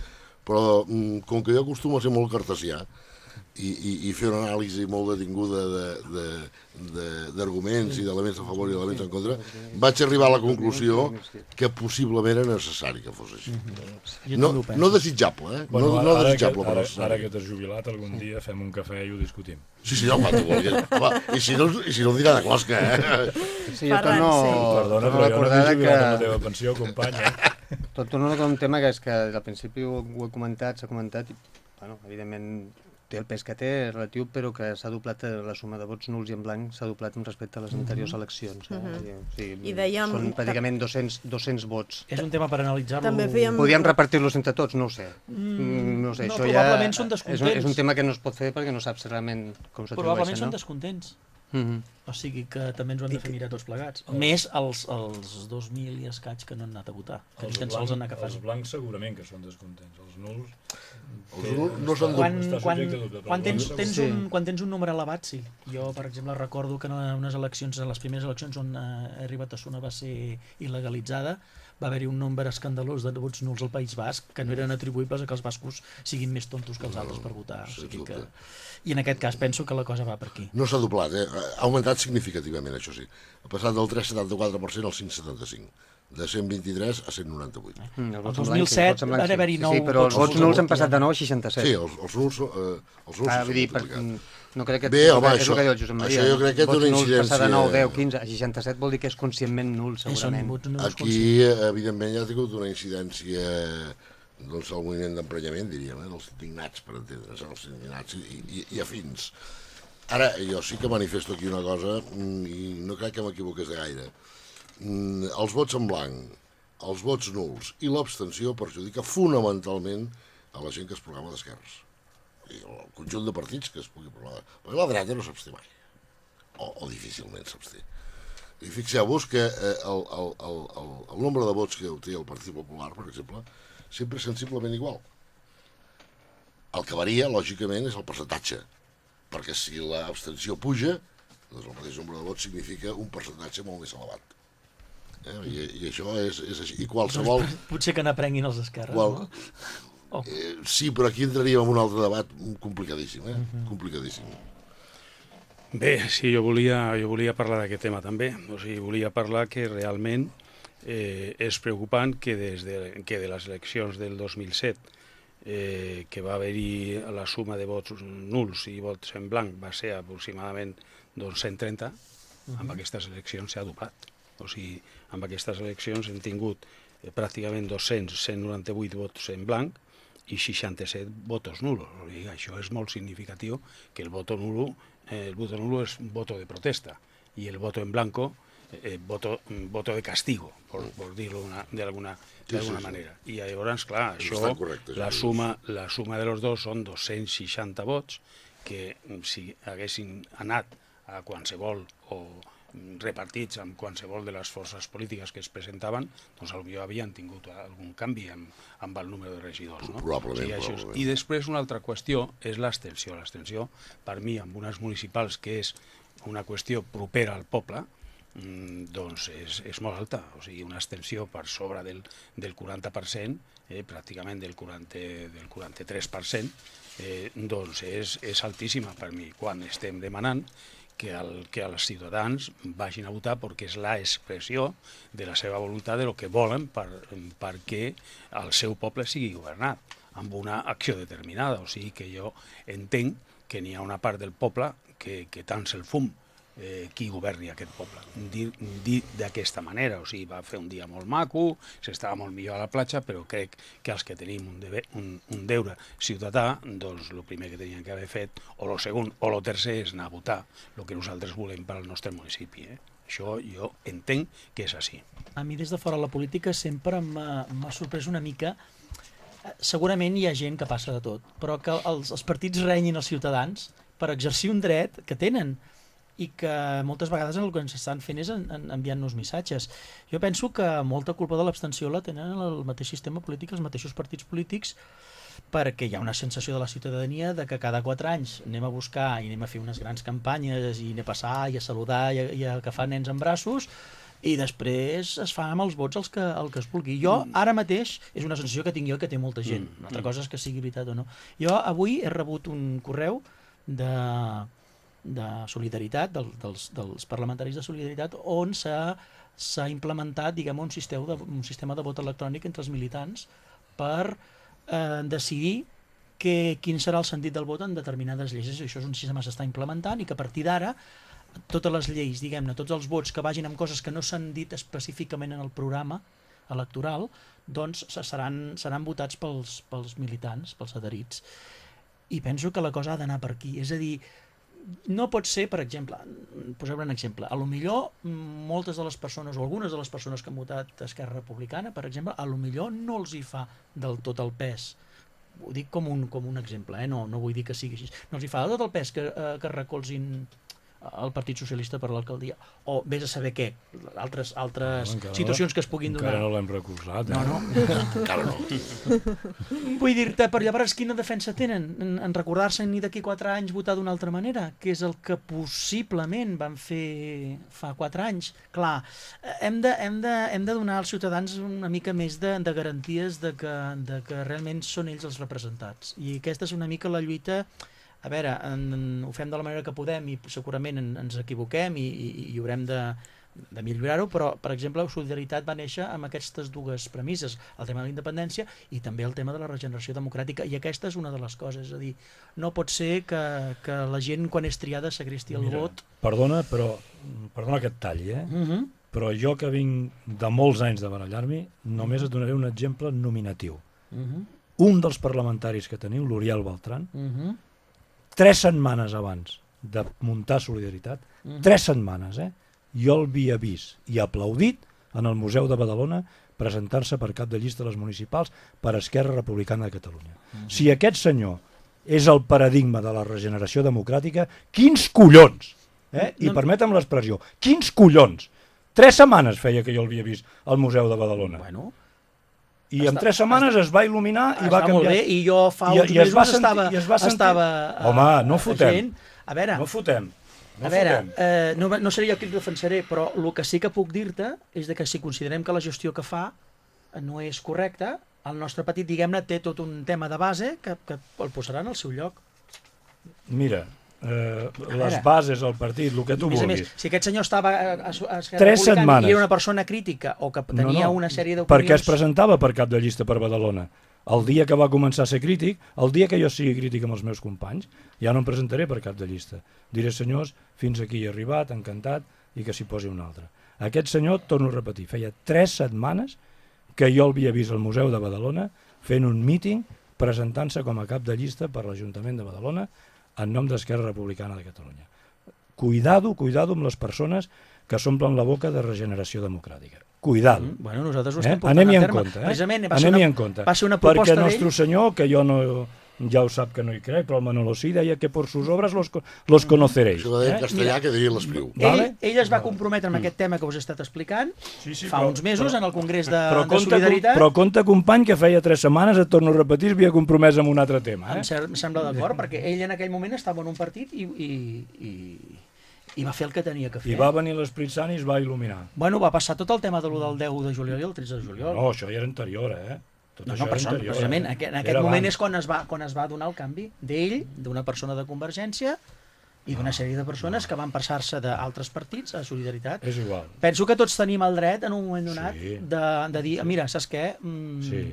S2: però mm, com que jo acostumo a ser molt cartesià i, i, i fer una anàlisi molt detinguda de- de- de- d'arguments i d'elements a favor i d'elements en contra, vaig arribar a la conclusió que possiblement era necessari que fos així. No, no desitjable, eh?
S4: Bueno,
S2: no, no desitjable,
S4: que,
S2: però
S4: ara,
S2: necessari.
S4: ara que t'has jubilat, algun dia fem un cafè i ho discutim.
S2: Sí, sí, no, clar, tu vulguis. Home, i si no, i si no em dirà de closca, eh?
S3: Sí, jo torno,
S1: sí.
S4: Perdona, però jo no m'he jubilat amb la
S3: que...
S4: teva pensió, company. Eh?
S3: Tot torno a un tema que és que al principi ho, ho he comentat, s'ha comentat, i, bueno, evidentment té el pes que té, és relatiu, però que s'ha doblat eh, la suma de vots nuls i en blanc, s'ha doblat respecte a les anteriors eleccions. Eh? o sigui,
S1: I dèiem-
S3: Són pràcticament 200, 200 vots.
S5: És un tema per analitzar-lo...
S1: Fèiem-
S3: Podríem repartir-los entre tots? No ho sé. Mm, no ho sé,
S5: no,
S3: això
S5: probablement
S3: ja
S5: són
S3: és un, és
S5: descontents.
S3: un tema que no es pot fer perquè no saps realment com s'atribueixen,
S5: Probablement
S3: no?
S5: són descontents.
S3: Mm -hmm.
S5: O sigui que també ens ho hem de fer mirar tots plegats. Més els, els 2.000 i escaig que no han anat a votar, que tan sols han anat a
S4: els blancs segurament que són descontents. Els nuls...
S2: Els nuls no són
S5: Quan, quan, quan, tens,
S4: els blancs
S5: tens
S3: Sí.
S5: un, quan tens un número elevat, sí. Jo, per exemple, recordo que en unes eleccions, en les primeres eleccions on eh, Herri Batasuna va ser il·legalitzada, va haver-hi un nombre escandalós de vots nuls al País Basc que no eren atribuïbles a que els bascos siguin més tontos que els altres per votar. O sigui que... I en aquest cas penso que la cosa va per aquí.
S2: No s'ha doblat, eh? ha augmentat significativament, això sí. Ha passat del 3,74% al 5,75%, de 123 a 198.
S3: Mm,
S5: El
S3: blanc, sí,
S5: 2007
S3: vots en blanc,
S5: va
S3: sí.
S5: haver-hi
S3: sí,
S5: nou
S3: sí, però els
S5: vots nuls
S3: han passat de 9 a 67.
S2: Sí, els, els nuls, eh, els nuls
S3: Ah, vull dir, per. No crec que...
S2: Bé, home,
S3: és
S2: això-
S3: el que diu el Josep Maria.
S2: això jo crec que té una
S3: Passar de 9,
S2: incidència-
S3: 10, 15 a 67 vol dir que és conscientment nul,
S5: Eh,
S3: segurament.
S2: Aquí, eh, evidentment, ja ha tingut una incidència doncs, el moviment d'emprenyament, diríem, eh, dels indignats, per entendre's, els indignats i, i, i afins. Ara, jo sí que manifesto aquí una cosa, mm, i no crec que m'equivoqués de gaire. Mm, Els vots en blanc, els vots nuls i l'abstenció perjudica fonamentalment a la gent que es programa d'esquerres. I el conjunt de partits que es pugui programar. Perquè la dreta no s'absté mai, o, o difícilment s'absté. I fixeu-vos que eh, el, el, el, el, el nombre de vots que té el Partit Popular, per exemple, sempre és sensiblement igual. El que varia, lògicament, és el percentatge, perquè si l'abstenció puja, doncs el mateix nombre de vots significa un percentatge molt més elevat. Eh? I, I això és, és així. I qualsevol...
S5: Potser que n'aprenguin els esquerres,
S2: Qual...
S5: no? Oh.
S2: Eh, sí, però aquí entraríem en un altre debat complicadíssim, eh? Complicadíssim.
S6: Bé, sí, jo volia, jo volia parlar d'aquest tema també. O sigui, volia parlar que realment eh, és preocupant que des de, que de les eleccions del 2007, eh, que va haver-hi la suma de vots nuls i vots en blanc va ser aproximadament doncs, 130, amb aquestes eleccions s'ha doblat. O sigui, amb aquestes eleccions hem tingut eh, pràcticament 200, 198 vots en blanc i 67 votos nulos. Sigui, això és molt significatiu que el voto nulo, eh, el voto nulo és voto de protesta i el voto en blanco eh, voto, voto de castigo, por, por dir-ho una- d'alguna
S2: Sí, sí, sí.
S6: manera. I llavors, clar, això,
S2: correcte,
S6: la suma, la suma de los dos són 260 vots que mm, si haguessin anat a qualsevol o repartits amb qualsevol de les forces polítiques que es presentaven, doncs potser havien tingut algun canvi amb, amb el número de regidors. No?
S2: Probablement,
S6: això és-
S2: probablement.
S6: I després una altra qüestió és l'extensió. L'extensió, per mi, amb unes municipals que és una qüestió propera al poble, mm, doncs és, és molt alta, o sigui, una extensió per sobre del, del 40%, eh, pràcticament del, 40, del 43%, eh, doncs és, és altíssima per mi, quan estem demanant que, el, que els ciutadans vagin a votar perquè és la expressió de la seva voluntat de lo que volen per, perquè el seu poble sigui governat amb una acció determinada. O sigui que jo entenc que n'hi ha una part del poble que, que tant se'l fum eh, qui governi aquest poble. Dir, dir d'aquesta manera, o sigui, va fer un dia molt maco, s'estava molt millor a la platja, però crec que els que tenim un, debe, un, un deure ciutadà, doncs el primer que tenien que haver fet, o el segon o el tercer, és anar a votar el que nosaltres volem per al nostre municipi. Eh? Això jo entenc que és així.
S5: A mi des de fora la política sempre m'ha sorprès una mica segurament hi ha gent que passa de tot, però que els, els partits renyin els ciutadans per exercir un dret que tenen i que moltes vegades el que ens estan fent és en, en, enviant-nos missatges. Jo penso que molta culpa de l'abstenció la tenen el mateix sistema polític, els mateixos partits polítics, perquè hi ha una sensació de la ciutadania de que cada quatre anys anem a buscar i anem a fer unes grans campanyes i anem a passar i a saludar i a, i a agafar nens en braços i després es fa amb els vots els que, el que es vulgui. Jo, ara mateix, és una sensació que tinc jo que té molta gent. Una altra cosa és que sigui veritat o no. Jo avui he rebut un correu de, de solidaritat, del, dels, dels parlamentaris de solidaritat, on s'ha implementat diguem, un, sistema de, un sistema de vot electrònic entre els militants per eh, decidir que, quin serà el sentit del vot en determinades lleis. Això és un sistema que s'està implementant i que a partir d'ara totes les lleis, diguem-ne, tots els vots que vagin amb coses que no s'han dit específicament en el programa electoral, doncs se- seran, seran votats pels, pels militants, pels adherits. I penso que la cosa ha d'anar per aquí. És a dir, no pot ser, per exemple, posem un exemple, a lo millor moltes de les persones, o algunes de les persones que han votat Esquerra Republicana, per exemple, a lo millor no els hi fa del tot el pes ho dic com un, com un exemple, eh? no, no vull dir que sigui així. No els hi fa tot el pes que, eh, que recolzin el Partit Socialista per l'alcaldia. O vés a saber què, altres, altres
S4: Encara no-
S5: situacions que es puguin donar.
S4: Encara no l'hem recolzat. Eh?
S5: No, no.
S2: Encara no.
S5: Vull dir-te, per llavors quina defensa tenen? En, en recordar-se ni d'aquí quatre anys votar d'una altra manera, que és el que possiblement van fer fa quatre anys. Clar, hem de, hem de, hem de donar als ciutadans una mica més de, de garanties de que, de que realment són ells els representats. I aquesta és una mica la lluita a veure, en, en, ho fem de la manera que podem i segurament en, ens equivoquem i, i, i haurem de, de millorar-ho, però, per exemple, Solidaritat va néixer amb aquestes dues premisses, el tema de la independència i també el tema de la regeneració democràtica, i aquesta és una de les coses, és a dir, no pot ser que, que la gent, quan és triada, segresti el
S4: Mira,
S5: vot.
S4: Perdona, però perdona que et talli, eh?
S5: Uh -huh.
S4: però jo que vinc de molts anys de barallar-m'hi, només et donaré un exemple nominatiu.
S5: Uh -huh.
S4: Un dels parlamentaris que teniu, l'Oriol Beltran,
S5: Uh -huh.
S4: Tres setmanes abans de muntar Solidaritat,
S5: Mhm.
S4: tres setmanes, eh? Jo l'havia vist i aplaudit en el Museu de Badalona presentar-se per cap de llista a les municipals per Esquerra Republicana de Catalunya. Si aquest senyor és el paradigma de la regeneració democràtica, quins collons! Eh? I
S5: No-
S4: permetem l'expressió, quins collons! Tres setmanes feia que jo l'havia vist al Museu de Badalona.
S5: Bueno,
S4: I en tres setmanes es va il·luminar i va canviar.
S5: molt bé, i jo fa
S4: I-
S5: uns
S4: i
S5: mesos
S4: sentir-
S5: estava...
S4: i es va sentir-
S5: estava eh,
S4: Home, no fotem.
S5: gent- A veure,
S4: No fotem. No
S5: a veure,
S4: fotem.
S5: eh, no, no seré jo qui el defensaré, però el que sí que puc dir-te és de que si considerem que la gestió que fa eh, no és correcta, el nostre petit, diguem-ne, té tot un tema de base que, que el posarà en el seu lloc.
S4: Mira, eh, les bases del partit, el que tu
S5: a més a més,
S4: vulguis.
S5: si aquest senyor estava a, a, a Esquerra
S4: Tres setmanes.
S5: i era una persona crítica o que tenia una sèrie d'opinions...
S4: Perquè es presentava per cap de llista per Badalona. El dia que va començar a ser crític, el dia que jo sigui crític amb els meus companys, ja no em presentaré per cap de llista. Diré, senyors, fins aquí he arribat, encantat, i que s'hi posi un altre. Aquest senyor, torno a repetir, feia tres setmanes que jo l'havia vist al Museu de Badalona fent un míting presentant-se com a cap de llista per l'Ajuntament de Badalona en nom d'Esquerra Republicana de Catalunya. Cuidado, cuidado amb les persones que s'omplen la boca de regeneració democràtica. Cuidado.
S5: Mm, Bueno, nosaltres ho
S4: Eh?
S5: estem portant
S4: Anem-hi
S5: a
S4: en
S5: terme.
S4: compte. Eh?
S5: Precisament va ser, una,
S4: en compte.
S5: va ser una
S4: Perquè
S5: proposta
S4: Nostre
S5: d'ell...
S4: Senyor, que jo no, ja ho sap que no hi crec, però el Manolo sí deia que por sus obras los, los conoceréis.
S2: Això ho deia en
S4: Eh?
S2: castellà, que diria l'espriu.
S4: Vale.
S5: Ell, ell es va comprometre amb aquest tema que us he estat explicant
S4: Sí, sí,
S5: fa
S4: però-
S5: uns mesos
S4: però-
S5: en el Congrés de,
S4: Però
S5: de
S4: compte,
S5: Solidaritat.
S4: però compte, company, que feia tres setmanes, et torno a repetir, es havia compromès amb un altre tema.
S5: Em,
S4: Eh?
S5: ser, em sembla d'acord, perquè ell en aquell moment estava en un partit i, i, i, i va fer el que tenia que fer.
S4: I va venir l'Esprit Sant i es va il·luminar.
S5: Bueno, va passar tot el tema de lo del 10 de juliol i el 13 de juliol.
S4: No, això ja era anterior, eh? Tot
S5: No, no, per això, precisament,
S4: eh?
S5: aquest, en aquest
S4: Era
S5: moment
S4: abans.
S5: és quan es, va, quan es va donar el canvi d'ell, d'una persona de Convergència i d'una sèrie de persones que van passar-se d'altres partits a Solidaritat.
S4: És igual.
S5: Penso que tots tenim el dret en un moment donat
S4: Sí.
S5: de, de dir, mira, saps què? Mm,
S4: Sí,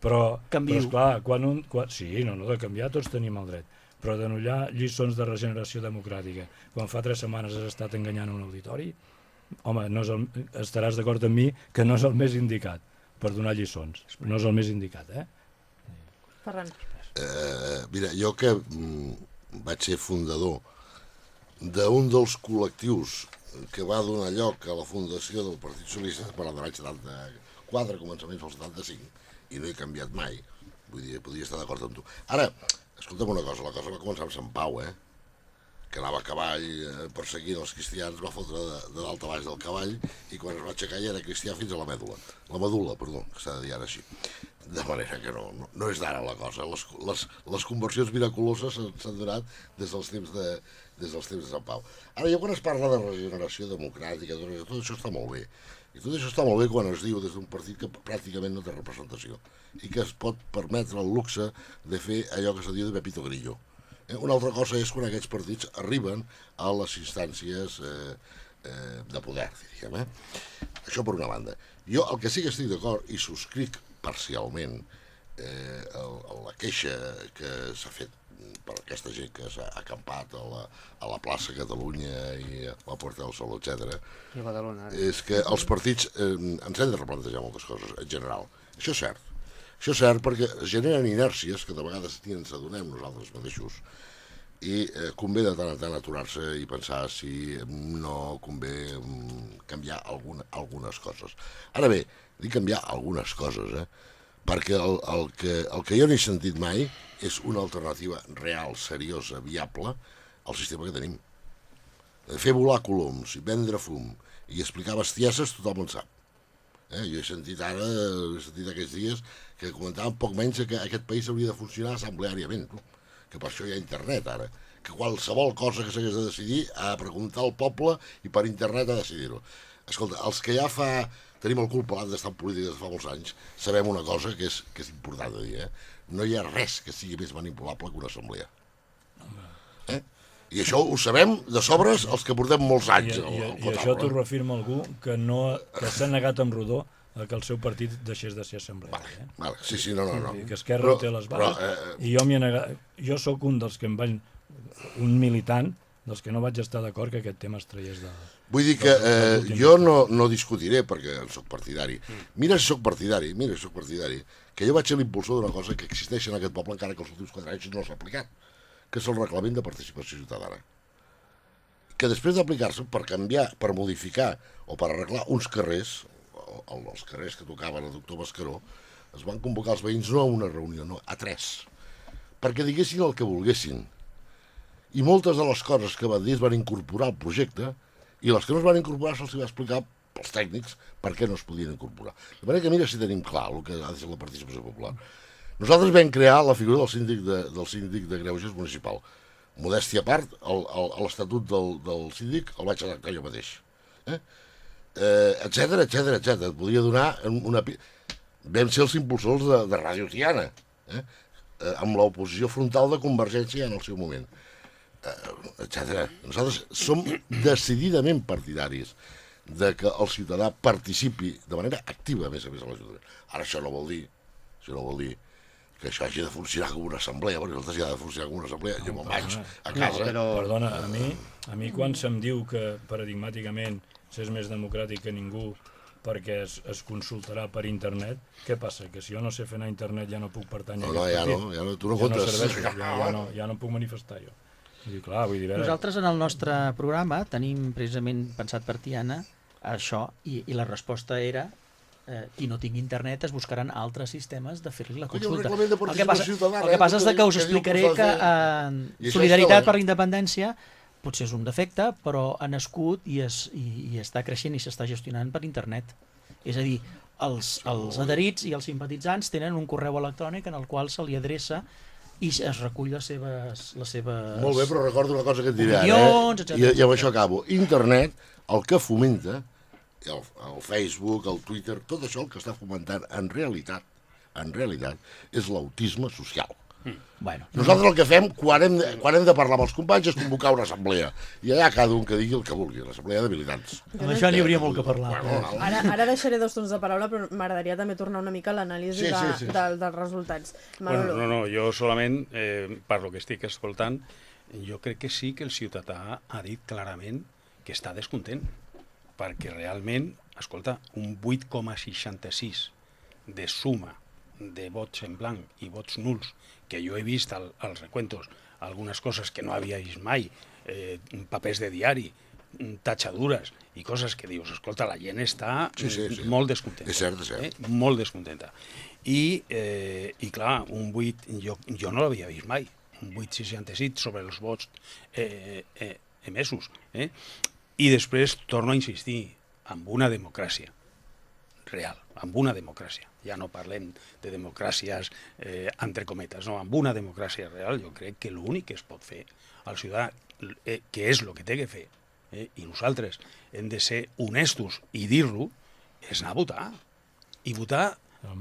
S4: però,
S5: Canvio.
S4: però esclar, quan un, quan, sí, no, no, de canviar tots tenim el dret, però d'anullar lliçons de regeneració democràtica, quan fa tres setmanes has estat enganyant un auditori, home, no és el, estaràs d'acord amb mi que no és el més indicat per donar lliçons, no és el més indicat, eh?
S1: Ferran.
S2: Eh, mira, jo que mm, vaig ser fundador d'un dels col·lectius que va donar lloc a la fundació del Partit Socialista, per l'any 74, començaments del 75, i no he canviat mai. Vull dir, podria estar d'acord amb tu. Ara, escolta'm una cosa, la cosa va començar amb Sant Pau, eh? Que anava a cavall eh, perseguint els cristians, va fotre de, de dalt a baix del cavall i quan es va aixecar ja era cristià fins a la mèdula. La medula, perdó, que s'ha de dir ara així. De manera que no, no, no és d'ara la cosa. Les, les, les conversions miraculoses s'han donat des dels temps de, des dels temps de Sant Pau. Ara, jo quan es parla de regeneració democràtica, tot això està molt bé. I tot això està molt bé quan es diu des d'un partit que pràcticament no té representació i que es pot permetre el luxe de fer allò que se diu de Pepito Grillo. Eh, Una altra cosa és quan aquests partits arriben a les instàncies eh, eh, de poder, diríem. Eh? Això per una banda. Jo el que sí que estic d'acord i subscric parcialment eh, el, el, la queixa que s'ha fet per aquesta gent que s'ha acampat a la, a la plaça Catalunya i a la Porta del Sol, etc. És que els partits eh, ens hem de replantejar moltes coses, en general. Això és cert. Això és cert perquè generen inèrcies que de vegades ni ens adonem nosaltres mateixos i eh, convé de tant en tant aturar-se i pensar si no convé mm, canviar alguna, algunes coses. Ara bé, dic canviar algunes coses, eh? perquè el, el, que, el que jo no he sentit mai és una alternativa real, seriosa, viable al sistema que tenim. Eh, Fer volar coloms i vendre fum i explicar bestieses tothom en sap. Eh? Jo he sentit ara, he sentit aquests dies, que comentaven poc menys que aquest país hauria de funcionar assembleàriament, no? que per això hi ha internet ara, que qualsevol cosa que s'hagués de decidir ha de preguntar al poble i per internet a decidir-ho. Escolta, els que ja fa tenim el cul pelat d'estar en política de fa molts anys, sabem una cosa que és, que és important de dir, eh? no hi ha res que sigui més manipulable que una assemblea. Eh? I això ho sabem de sobres els que portem molts
S4: I,
S2: anys
S4: i,
S2: al
S4: i això t'ho
S2: eh?
S4: reafirma algú que, no, que s'ha negat amb rodó a que el seu partit deixés de ser assemblea. Eh?
S2: Vale, sí, sí, no, no, no.
S4: I que Esquerra té les bases.
S2: però, eh,
S4: I jo negat. Jo sóc un dels que em van... un militant dels que no vaig estar d'acord que aquest tema es traiés de...
S2: Vull dir que eh, jo no, no discutiré perquè en sóc partidari. Mira si sóc partidari, mira si sóc partidari, que jo vaig ser l'impulsor d'una cosa que existeix en aquest poble encara que els últims quatre anys no s'ha aplicat, que és el reglament de participació ciutadana. Que després d'aplicar-se per canviar, per modificar o per arreglar uns carrers, els carrers que tocaven el doctor Mascaró, es van convocar els veïns no a una reunió, no, a tres, perquè diguessin el que volguessin i moltes de les coses que van dir es van incorporar al projecte i les que no es van incorporar se'ls va explicar pels tècnics per què no es podien incorporar. De manera que mira si tenim clar el que ha de ser la participació popular. Nosaltres vam crear la figura del síndic de, del síndic de Greuges municipal. Modèstia a part, l'estatut del, del síndic el vaig adaptar jo mateix. Eh? Eh, etcètera, etcètera, etcètera. Et podia donar una... Vam ser els impulsors de, de Ràdio Tiana, eh? Eh, amb l'oposició frontal de Convergència en el seu moment etc. Nosaltres som decididament partidaris de que el ciutadà participi de manera activa, a més a més, a l'Ajuntament. Ara això no vol dir, això no vol dir que això hagi de funcionar com una assemblea, perquè nosaltres ja ha de funcionar com una assemblea, jo me'n vaig a casa,
S3: però...
S4: Perdona, a mi, a mi quan se'm diu que paradigmàticament s'és més democràtic que ningú perquè es, es consultarà per internet, què passa? Que si jo no sé fer anar a internet ja no puc pertànyer
S2: No,
S4: a
S2: no,
S4: aquest
S2: ja
S4: partit?
S2: no, ja no, tu no
S4: ja no
S2: comptes.
S4: serveixo, ja, ja, no, ja no puc manifestar jo. Dir, clar, vull dir, veure,
S5: Nosaltres en el nostre programa tenim precisament pensat per Tiana això i, i la resposta era eh, qui no tingui internet es buscaran altres sistemes de fer-li la consulta. el que passa, el que
S2: eh,
S5: passa és
S2: que
S5: que us explicaré
S2: que
S5: eh,
S2: I
S5: Solidaritat per la Independència potser és un defecte, però ha nascut i, es, i, i està creixent i s'està gestionant per internet. És a dir, els, els adherits i els simpatitzants tenen un correu electrònic en el qual se li adreça i es recull les seves... Les seves...
S2: Molt bé, però recordo una cosa que et diré ara, eh? I, I amb això acabo. Internet, el que fomenta, el, el Facebook, el Twitter, tot això el que està fomentant en realitat, en realitat, és l'autisme social.
S5: Bueno,
S2: Nosaltres el que fem, quan hem, de, quan hem de parlar amb els companys, és convocar una assemblea. I allà cada un que digui el que vulgui, l'assemblea d'habilitants.
S5: amb això n'hi hauria molt que parlar.
S2: Bueno,
S1: Ara, ara deixaré dos torns de paraula, però m'agradaria també tornar una mica a l'anàlisi
S2: Sí,
S1: de,
S2: sí, sí.
S1: de, dels resultats.
S6: Bueno, no, no, jo solament, eh, per lo que estic escoltant, jo crec que sí que el ciutadà ha dit clarament que està descontent, perquè realment, escolta, un 8,66 de suma de vots en blanc i vots nuls, que jo he vist al, als recuentos algunes coses que no havia vist mai, eh, papers de diari, mm, tatxadures i coses que dius, escolta, la gent està
S2: Sí, sí, sí.
S6: mm, molt descontenta.
S2: És cert, és cert.
S6: Eh? Molt descontenta. I, eh, i clar, un 8, jo, jo no l'havia vist mai, un 8,66 sobre els vots eh, eh, emesos. Eh? I després torno a insistir, amb una democràcia real, amb una democràcia. Ja no parlem de democràcies eh, entre cometes, no, amb una democràcia real jo crec que l'únic que es pot fer al ciutadà, eh, que és el que té que fer, eh, i nosaltres hem de ser honestos i dir-lo, és anar a votar. I votar,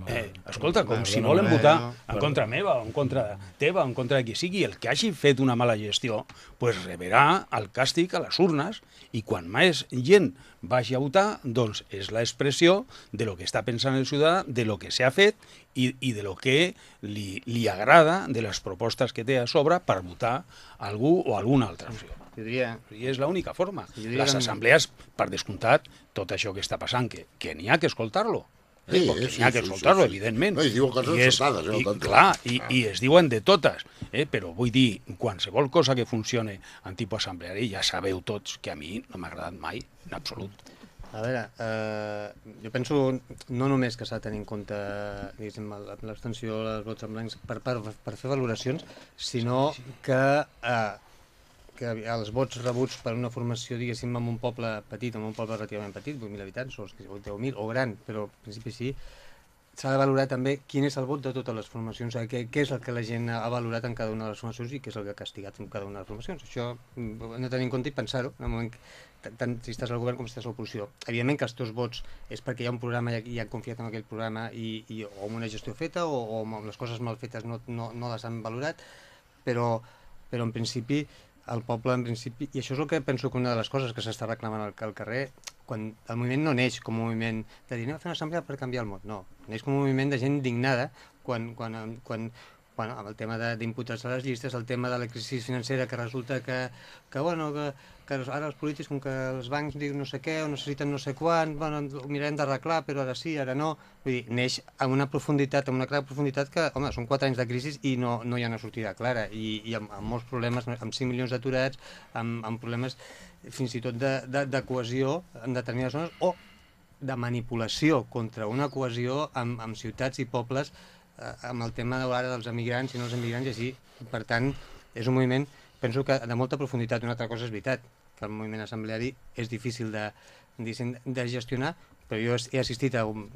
S6: eh, escolta, com si volen
S3: eh,
S6: votar
S3: no,
S6: en contra meva, o en contra teva, o en contra de qui sigui, el que hagi fet una mala gestió, pues rebrà el càstig a les urnes i quan més gent vagi a votar, doncs és l'expressió de lo que està pensant el ciutadà, de lo que s'ha fet i, i de lo que li, li agrada de les propostes que té a sobre per votar algú o alguna altra opció.
S3: Jo diria,
S6: I és l'única forma.
S3: Diria
S6: Les assemblees, per descomptat, tot això que està passant, que, que n'hi ha que escoltar-lo.
S2: Sí,
S6: perquè
S2: sí,
S6: n'hi ha que
S2: sí, sí, sí.
S6: evidentment.
S2: No, i diuen coses
S6: I és-
S2: encertades, eh,
S6: i. Clar, i, i es diuen de totes, eh? però vull dir, qualsevol cosa que funcione en tipus assembleari, ja sabeu tots que a mi no m'ha agradat mai, en absolut.
S3: A veure, eh, jo penso no només que s'ha de tenir en compte l'abstenció, els vots en blancs per, per, per fer valoracions, sinó que, eh, que els vots rebuts per una formació, diguéssim, en un poble petit, en un poble relativament petit, 8.000 habitants, o els que 10.000, o gran, però en principi sí, s'ha de valorar també quin és el vot de totes les formacions, què, què és el que la gent ha valorat en cada una de les formacions i què és el que ha castigat en cada una de les formacions. Això hem de tenir en compte i pensar-ho en el moment que, tant- si estàs al govern com si estàs a l'oposició. Evidentment que els teus vots és perquè hi ha un programa i han confiat en aquell programa i, i o amb una gestió feta o, o amb les coses mal fetes no, no, no les han valorat, però, però en principi el poble en principi, i això és el que penso que una de les coses que s'està reclamant al, al carrer, quan el moviment no neix com un moviment de dir anem a fer una assemblea per canviar el món, no, neix com un moviment de gent indignada quan, quan, quan, bueno, amb el tema d'imputats a les llistes, el tema de la crisi financera, que resulta que, que, bueno, que, que ara els polítics, com que els bancs diuen no sé què o necessiten no sé quan, bueno, ho mirarem d'arreglar, però ara sí, ara no. Vull dir, neix amb una profunditat, amb una clara profunditat que, home, són quatre anys de crisi i no, no hi ha una sortida clara, i, i amb, amb molts problemes, amb 5 milions d'aturats, amb, amb problemes fins i tot de, de, de cohesió en determinades zones, o de manipulació contra una cohesió amb, amb ciutats i pobles amb el tema de l'ara dels emigrants i no els emigrants i així. Per tant, és un moviment, penso que de molta profunditat. Una altra cosa és veritat, que el moviment assembleari és difícil de, de gestionar, però jo he assistit a un,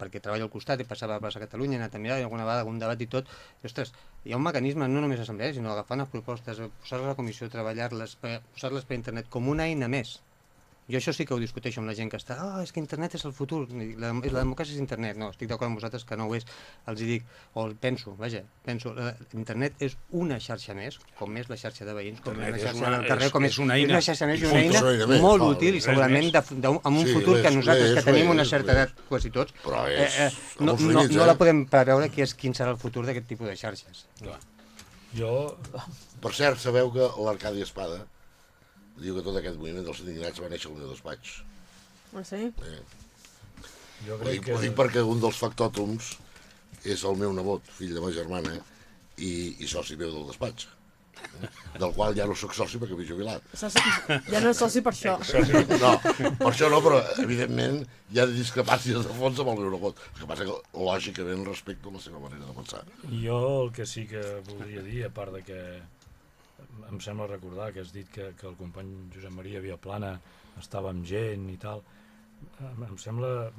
S3: perquè treballo al costat i passava a plaça Catalunya, he anat a mirar i alguna vegada algun debat i tot, i, ostres, hi ha un mecanisme no només assembleari, sinó agafar unes propostes, posar-les a la comissió, treballar-les, per- posar-les per internet com una eina més. Jo això sí que ho discuteixo amb la gent que està, oh, és que internet és el futur, la, la democràcia és internet. No, estic d'acord amb vosaltres que no ho és. Els dic, o el penso, vaja, penso, la, internet és una xarxa més, com és la xarxa de veïns, com és
S6: Internet
S3: la
S6: és
S3: xarxa
S6: una-
S3: del carrer,
S6: és-
S3: com
S6: és una eina.
S3: és una xarxa més i una eina
S2: és una eina més,
S3: molt
S2: val,
S3: útil i segurament de, de, amb un
S2: Sí,
S3: futur que nosaltres
S2: l'és,
S3: que tenim una certa edat, quasi tots,
S2: Però és-
S3: eh,
S2: amb
S3: no, no, no
S2: eh?
S3: la podem preveure qui és, quin serà el futur d'aquest tipus de xarxes.
S6: Clar.
S4: Jo,
S2: Per cert, sabeu que l'Arcadi Espada diu que tot aquest moviment dels indignats va néixer al meu despatx.
S1: Ah, sí?
S2: Eh?
S4: jo
S2: Ho
S4: crec
S2: dic,
S4: que...
S2: ho dic perquè un dels factòtums és el meu nebot, fill de ma germana, i, i soci meu del despatx. del qual ja no sóc soci perquè m'he jubilat.
S1: Soci, ja no és soci per això.
S2: No, per això no, però evidentment hi ha discrepàncies de fons amb el l'Eurobot. El que passa que, lògicament, respecto la seva manera de pensar.
S4: Jo el que sí que voldria dir, a part de que em sembla recordar que has dit que, que el company Josep Maria Viaplana estava amb gent i tal, em, em sembla,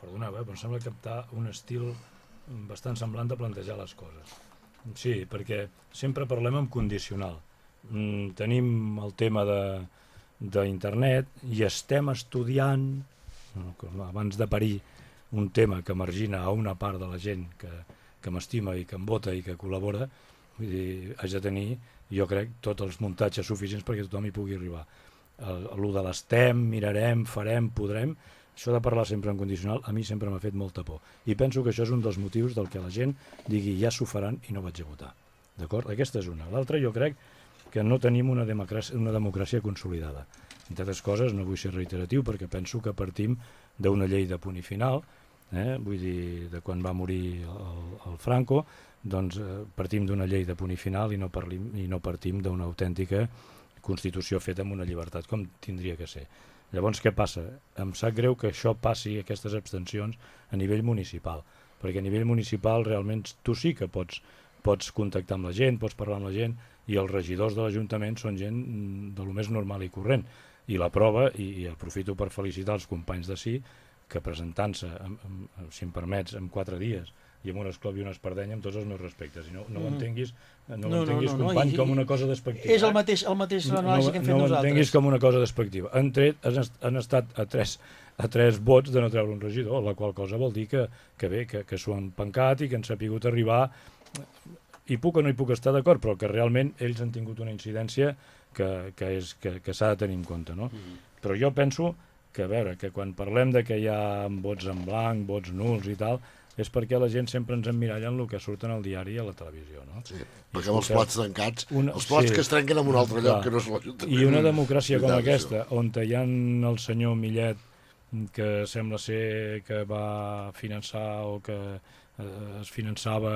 S4: perdoneu, eh, però em sembla captar un estil bastant semblant de plantejar les coses. Sí, perquè sempre parlem en condicional. Mm, tenim el tema d'internet i estem estudiant, abans de parir, un tema que margina a una part de la gent que, que m'estima i que em vota i que col·labora, vull dir, haig de tenir, jo crec, tots els muntatges suficients perquè tothom hi pugui arribar. El, el de l'estem, mirarem, farem, podrem, això de parlar sempre en condicional a mi sempre m'ha fet molta por. I penso que això és un dels motius del que la gent digui ja s'ho faran i no vaig a votar. D'acord? Aquesta és una. L'altra jo crec que no tenim una democràcia, una democràcia consolidada. Entre altres coses, no vull ser reiteratiu perquè penso que partim d'una llei de punt i final, eh? vull dir, de quan va morir el, el Franco, doncs eh, partim d'una llei de punt i final i no, parlim, i no partim d'una autèntica Constitució feta amb una llibertat com tindria que ser. Llavors, què passa? Em sap greu que això passi, aquestes abstencions, a nivell municipal, perquè a nivell municipal realment tu sí que pots, pots contactar amb la gent, pots parlar amb la gent, i els regidors de l'Ajuntament són gent mm, de lo més normal i corrent. I la prova, i, i aprofito per felicitar els companys de sí, que presentant-se, si em permets, en quatre dies, i amb un esclop i una espardenya amb tots els meus respectes. I no, no ho mm. entenguis, no, no, no, entenguis no, no, company, no, com una cosa despectiva.
S5: És el mateix, el mateix anàlisi no, que hem fet
S4: no
S5: nosaltres.
S4: No entenguis com una cosa despectiva. Han, tret, han, han estat a tres, a tres vots de no treure un regidor, la qual cosa vol dir que, que bé, que, que s'ho han pencat i que han sapigut arribar hi puc o no hi puc estar d'acord, però que realment ells han tingut una incidència que, que, és, que, que s'ha de tenir en compte. No? Mm. Però jo penso que, a veure, que quan parlem de que hi ha vots en blanc, vots nuls i tal, és perquè la gent sempre ens emmiralla en el que surten al diari i a la televisió. No?
S2: Sí, perquè amb els plats tancats, una, els plats sí, que es trenquen en un altre lloc que no és l'Ajuntament.
S4: I una democràcia com aquesta, on hi ha el senyor Millet, que sembla ser que va finançar o que eh, es finançava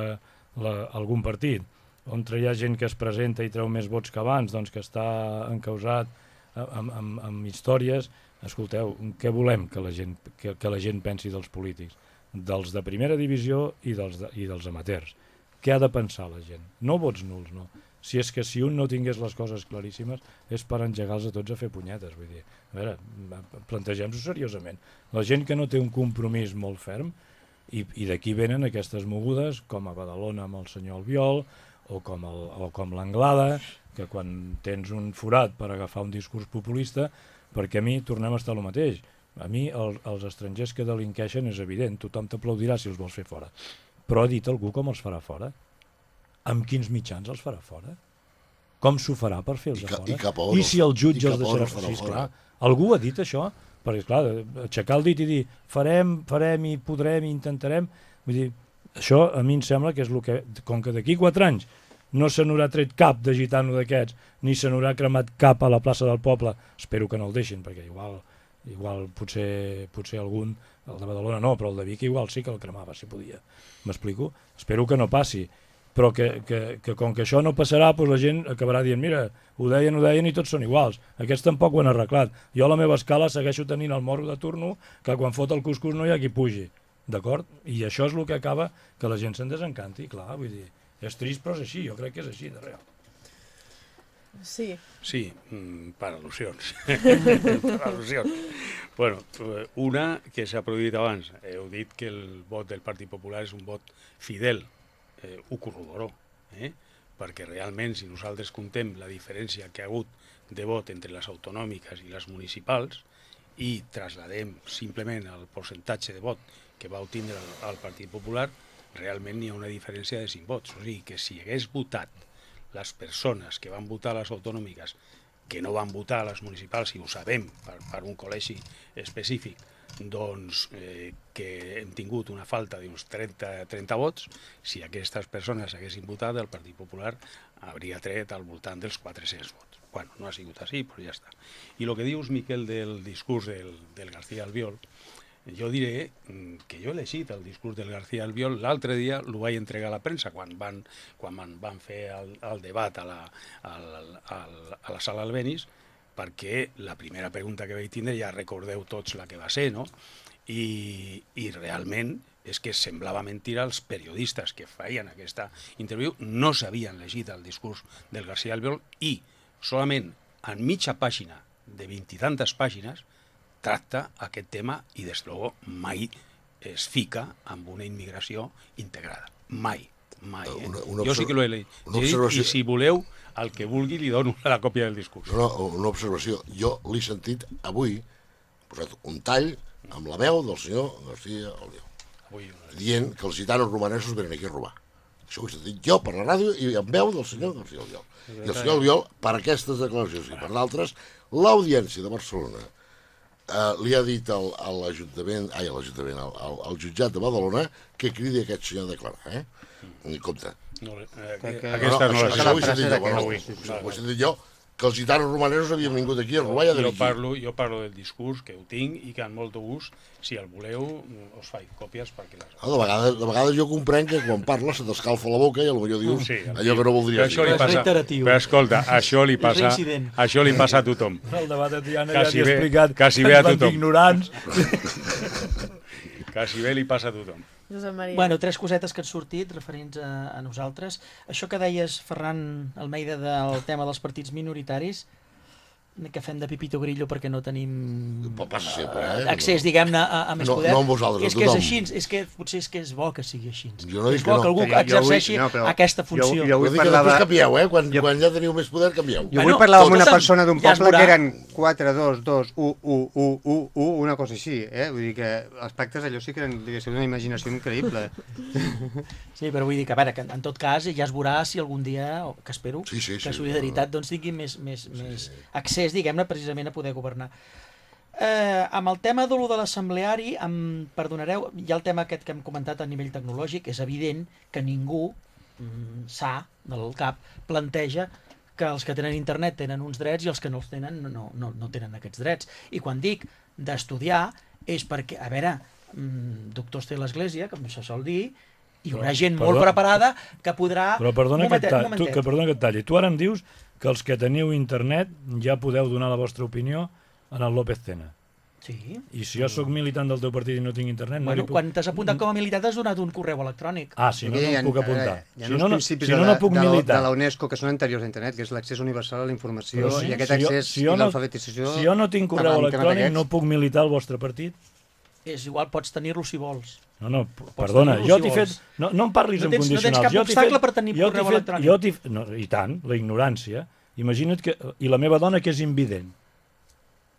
S4: la, algun partit, on hi ha gent que es presenta i treu més vots que abans, doncs que està encausat amb, amb, amb històries, escolteu, què volem que la, gent, que, que la gent pensi dels polítics? Dels de primera divisió i dels, de, i dels amateurs. Què ha de pensar la gent? No vots nuls, no. Si és que si un no tingués les coses claríssimes és per engegar-los a tots a fer punyetes. Vull dir, a veure, plantegem-ho seriosament. La gent que no té un compromís molt ferm, i, i d'aquí venen aquestes mogudes, com a Badalona amb el senyor Albiol, o com, el, o com l'Anglada, que quan tens un forat per agafar un discurs populista, perquè a mi tornem a estar el mateix. A mi el, els estrangers que delinqueixen és evident, tothom t'aplaudirà si els vols fer fora. Però ha dit algú com els farà fora? Amb quins mitjans els farà fora? Com s'ho farà per fer-los fora?
S2: I, cap
S4: I si el jutge els deixarà fora? Sí, clar. Algú ha dit això? perquè clar, aixecar el dit i dir farem, farem i podrem i intentarem, vull dir, això a mi em sembla que és el que, com que d'aquí quatre anys no se n'haurà tret cap de gitano d'aquests, ni se n'haurà cremat cap a la plaça del poble, espero que no el deixin, perquè igual, igual potser, potser algun, el de Badalona no, però el de Vic igual sí que el cremava, si podia. M'explico? Espero que no passi però que, que, que com que això no passarà, doncs la gent acabarà dient, mira, ho deien, ho deien i tots són iguals. Aquests tampoc ho han arreglat. Jo a la meva escala segueixo tenint el morro de turno que quan fot el cuscús no hi ha qui pugi. D'acord? I això és el que acaba que la gent se'n desencanti, clar, vull dir, és trist però és així, jo crec que és així de real.
S1: Sí.
S6: Sí, mm, per al·lusions. per al·lusions. Bueno, eh, una que s'ha produït abans. Heu dit que el vot del Partit Popular és un vot fidel eh, ho corroboró, eh? perquè realment si nosaltres contem la diferència que ha hagut de vot entre les autonòmiques i les municipals i trasladem simplement el percentatge de vot que va obtindre el, el Partit Popular, realment n'hi ha una diferència de 5 vots. O sigui que si hagués votat les persones que van votar a les autonòmiques que no van votar a les municipals, i ho sabem per, per un col·legi específic, doncs, eh, que hem tingut una falta d'uns 30, 30 vots, si aquestes persones haguessin votat, el Partit Popular hauria tret al voltant dels 400 vots. Bueno, no ha sigut així, però ja està. I el que dius, Miquel, del discurs del, del García Albiol, jo diré mm, que jo he llegit el discurs del García Albiol, l'altre dia el vaig entregar a la premsa quan van, quan van, van fer el, el debat a la, al, al, a la sala Albenis, perquè la primera pregunta que vaig tindre ja recordeu tots la que va ser, no? I, i realment és que semblava mentira als periodistes que feien aquesta interviu no s'havien llegit el discurs del García Albiol i solament en mitja pàgina de vint i tantes pàgines tracta aquest tema i, des de luego, mai es fica amb una immigració integrada. Mai, mai. Eh?
S2: Una- una
S6: jo sí que l'he llegit
S2: observació-
S6: i si voleu, el que vulgui li dono la còpia del discurs.
S2: No, no, una observació. Jo l'he sentit avui, posat un tall amb la veu del senyor García Albiol,
S6: Avui,
S2: dient que els gitanos romanesos venen aquí a robar. Això ho he sentit jo per la ràdio i amb veu del senyor García Albiol. I el senyor Albiol, per aquestes declaracions i per d'altres, l'audiència de Barcelona eh, li ha dit al, a l'Ajuntament, ai, a l'Ajuntament, al, al, al jutjat de Badalona que cridi aquest senyor a declarar, eh? Compte.
S6: no, eh,
S3: Que- que-
S6: aquesta no, la
S2: això
S6: sé.
S2: ho he sentit jo,
S3: frase
S2: bueno,
S3: d'aquesta,
S2: ho he sentit jo, que els gitanos romanesos havien vingut aquí a robar i a
S6: jo parlo, jo parlo del discurs, que ho tinc i que amb molt de gust, si el voleu, us faig còpies perquè les...
S2: No, de, vegades, de vegades jo comprenc que quan parles se t'escalfa la boca i potser dius
S6: Sí,
S2: allò que no voldries
S6: això
S2: dir.
S6: li
S5: És
S6: passa,
S5: reiteratiu.
S6: però escolta, això li passa, això li passa a tothom.
S4: El debat de Tiana
S6: Quasi
S4: ja t'hi explicat
S6: quasi bé a tothom.
S4: ignorants.
S6: Quasi bé li passa a tothom.
S1: Josep Maria.
S5: Bueno, tres cosetes que han sortit referents a, a nosaltres. Això que deies, Ferran Almeida, del tema dels partits minoritaris, que fem de Pipito Grillo perquè no tenim
S2: passa sempre, eh?
S5: accés, diguem-ne, a, a més
S2: No-
S5: poder.
S2: no amb vosaltres,
S5: és que és
S2: tothom.
S5: així, és que potser és que és bo que sigui així.
S2: Jo no
S5: és
S2: que
S5: bo
S2: no.
S5: que algú
S3: Jo- jo vull-
S5: exerceixi
S3: no, però
S5: aquesta funció.
S3: jo
S2: Jo
S3: vull
S2: que
S3: parlava-
S2: després canvieu, eh? Quan,
S3: Jo-
S2: quan ja teniu més poder, canvieu.
S3: Jo
S5: Bueno,
S3: vull parlar amb una persona d'un
S5: ja
S3: poble
S5: veurà.
S3: que eren 4, 2, 2, 1, 1, 1, 1, 1, una cosa així, eh? Vull dir que els pactes allò sí que eren, diguéssim, una imaginació increïble.
S5: Sí, però vull dir que, a veure, que en tot cas ja es veurà si algun dia, que espero,
S2: Sí, sí,
S5: que
S2: sí,
S5: Solidaritat doncs, tingui més, més, més accés, diguem-ne, precisament a poder governar. Eh, amb el tema de lo de l'assembleari, em perdonareu, hi ha el tema aquest que hem comentat a nivell tecnològic, és evident que ningú mm, sa del cap planteja que els que tenen internet tenen uns drets i els que no els tenen no, no, no tenen aquests drets. I quan dic d'estudiar és perquè, a veure, mm, doctors té l'Església, com se sol dir, hi haurà
S4: Però-
S5: gent
S4: perdó-
S5: molt preparada que podrà...
S4: Però perdona
S5: Un
S4: que,
S5: momentet,
S4: ta- tu,
S5: momentet.
S4: que, perdona que et talli. Tu ara em dius que els que teniu internet ja podeu donar la vostra opinió en el López Tena.
S5: Sí.
S4: I si jo sóc militant del teu partit i no tinc internet, no
S5: Bueno,
S4: li puc...
S5: quan t'has apuntat com a militant has donat un correu electrònic.
S4: Ah, si no, no em puc
S3: hi ha-
S4: apuntar.
S3: Hi ha
S4: Si no, no, si no,
S3: de,
S4: no
S3: la,
S4: puc
S3: de, la,
S4: militar.
S3: de la UNESCO que són anteriors a internet, que és l'accés universal a la informació
S4: Però
S3: i aquest
S4: si jo-
S3: accés
S4: si jo
S3: i
S4: no-
S3: l'alfabetització...
S4: Si jo no tinc correu electrònic, no puc militar al vostre partit?
S5: És igual, pots tenir-lo si vols.
S4: No, no, p- perdona, jo
S5: si
S4: t'he fet... No, no em parlis
S5: No
S4: en
S5: tens- no tens
S4: condicionals.
S5: cap
S4: Jo
S5: obstacle
S4: fet-
S5: per tenir correu
S4: fet-
S5: electrònic.
S4: Jo t'he... No, I tant, la ignorància. Imagina't que... I la meva dona que és invident.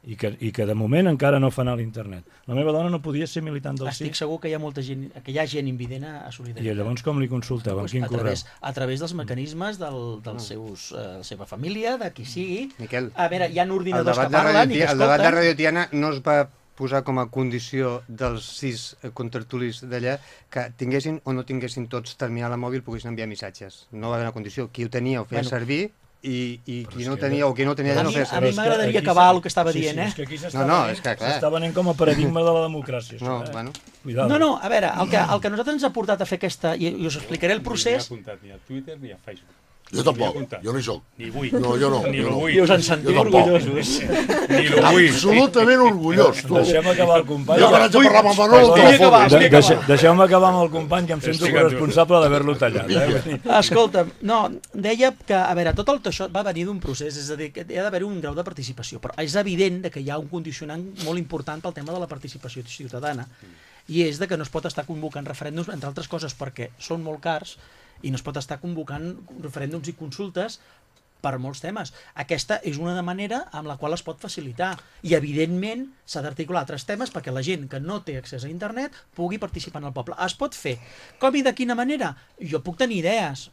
S4: I que, I que de moment encara no fa anar a l'internet. La meva dona no podia ser militant del sí.
S5: Estic segur que hi ha molta gent, que hi ha gent invident a a
S4: I
S5: Solidaritat.
S4: llavors com li consulteu? Amb
S5: Pues
S4: quin
S5: a,
S4: correu?
S5: través, a través dels mecanismes del, dels seus, eh, la seva família, de qui sigui.
S3: Miquel,
S5: A veure, hi ha ordinadors que parlen i que
S3: Tia- el debat de
S5: escolten.
S3: Radio Tiana no es va posar com a condició dels sis eh, contertulis d'allà que tinguessin o no tinguessin tots terminal a mòbil poguessin enviar missatges. No va haver una condició. Qui ho tenia ho feia
S5: Bueno.
S3: servir i, i
S4: Però
S3: qui no tenia o qui no tenia
S5: A
S3: no feia
S5: a
S3: servir.
S5: mi m'agradaria acabar el que estava
S4: sí,
S5: dient,
S4: sí,
S5: eh?
S4: És que aquí s'està
S3: No, no,
S4: venent-
S3: és que, clar.
S4: s'està venent com a paradigma de la democràcia.
S3: No,
S4: això, eh?
S3: bueno.
S4: Cuidado.
S5: No, no, a veure, el que, el que a nosaltres ens ha portat a fer aquesta... I, i us explicaré el procés.
S6: apuntat ni a Twitter ni a Facebook.
S2: Jo tampoc, jo no hi soc.
S6: Ni vull.
S2: No, jo no,
S6: Ni
S2: jo no.
S6: vull.
S5: I us en sentiu orgullosos.
S6: Ni lo vull.
S2: Absolutament orgullós, tu.
S4: Deixem acabar el company.
S2: Jo que vaig a parlar amb el Manol,
S4: de-
S5: vull
S4: deixe-
S5: acabar.
S4: Deixeu-me acabar amb el company, que em sento corresponsable d'haver-lo tallat. Eh?
S5: Escolta, no, deia que, a veure, tot el, això va venir d'un procés, és a dir, que hi ha d'haver un grau de participació, però és evident de que hi ha un condicionant molt important pel tema de la participació ciutadana, i és de que no es pot estar convocant referèndums, entre altres coses, perquè són molt cars, i no es pot estar convocant referèndums i consultes per molts temes. Aquesta és una manera amb la qual es pot facilitar i evidentment s'ha d'articular altres temes perquè la gent que no té accés a internet pugui participar en el poble. Es pot fer. Com i de quina manera? Jo puc tenir idees,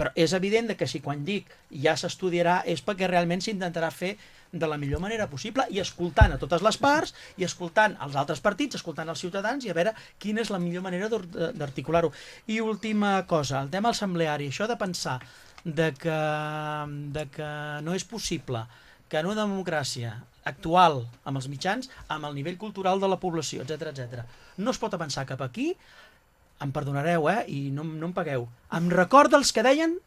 S5: però és evident de que si quan dic ja s'estudiarà és perquè realment s'intentarà fer de la millor manera possible i escoltant a totes les parts i escoltant els altres partits, escoltant els ciutadans i a veure quina és la millor manera d'articular-ho. I última cosa, el tema assembleari, això de pensar de que, de que no és possible que en una democràcia actual amb els mitjans, amb el nivell cultural de la població, etc etc. No es pot avançar cap aquí, em perdonareu, eh, i no, no em pagueu. Em recorda els que deien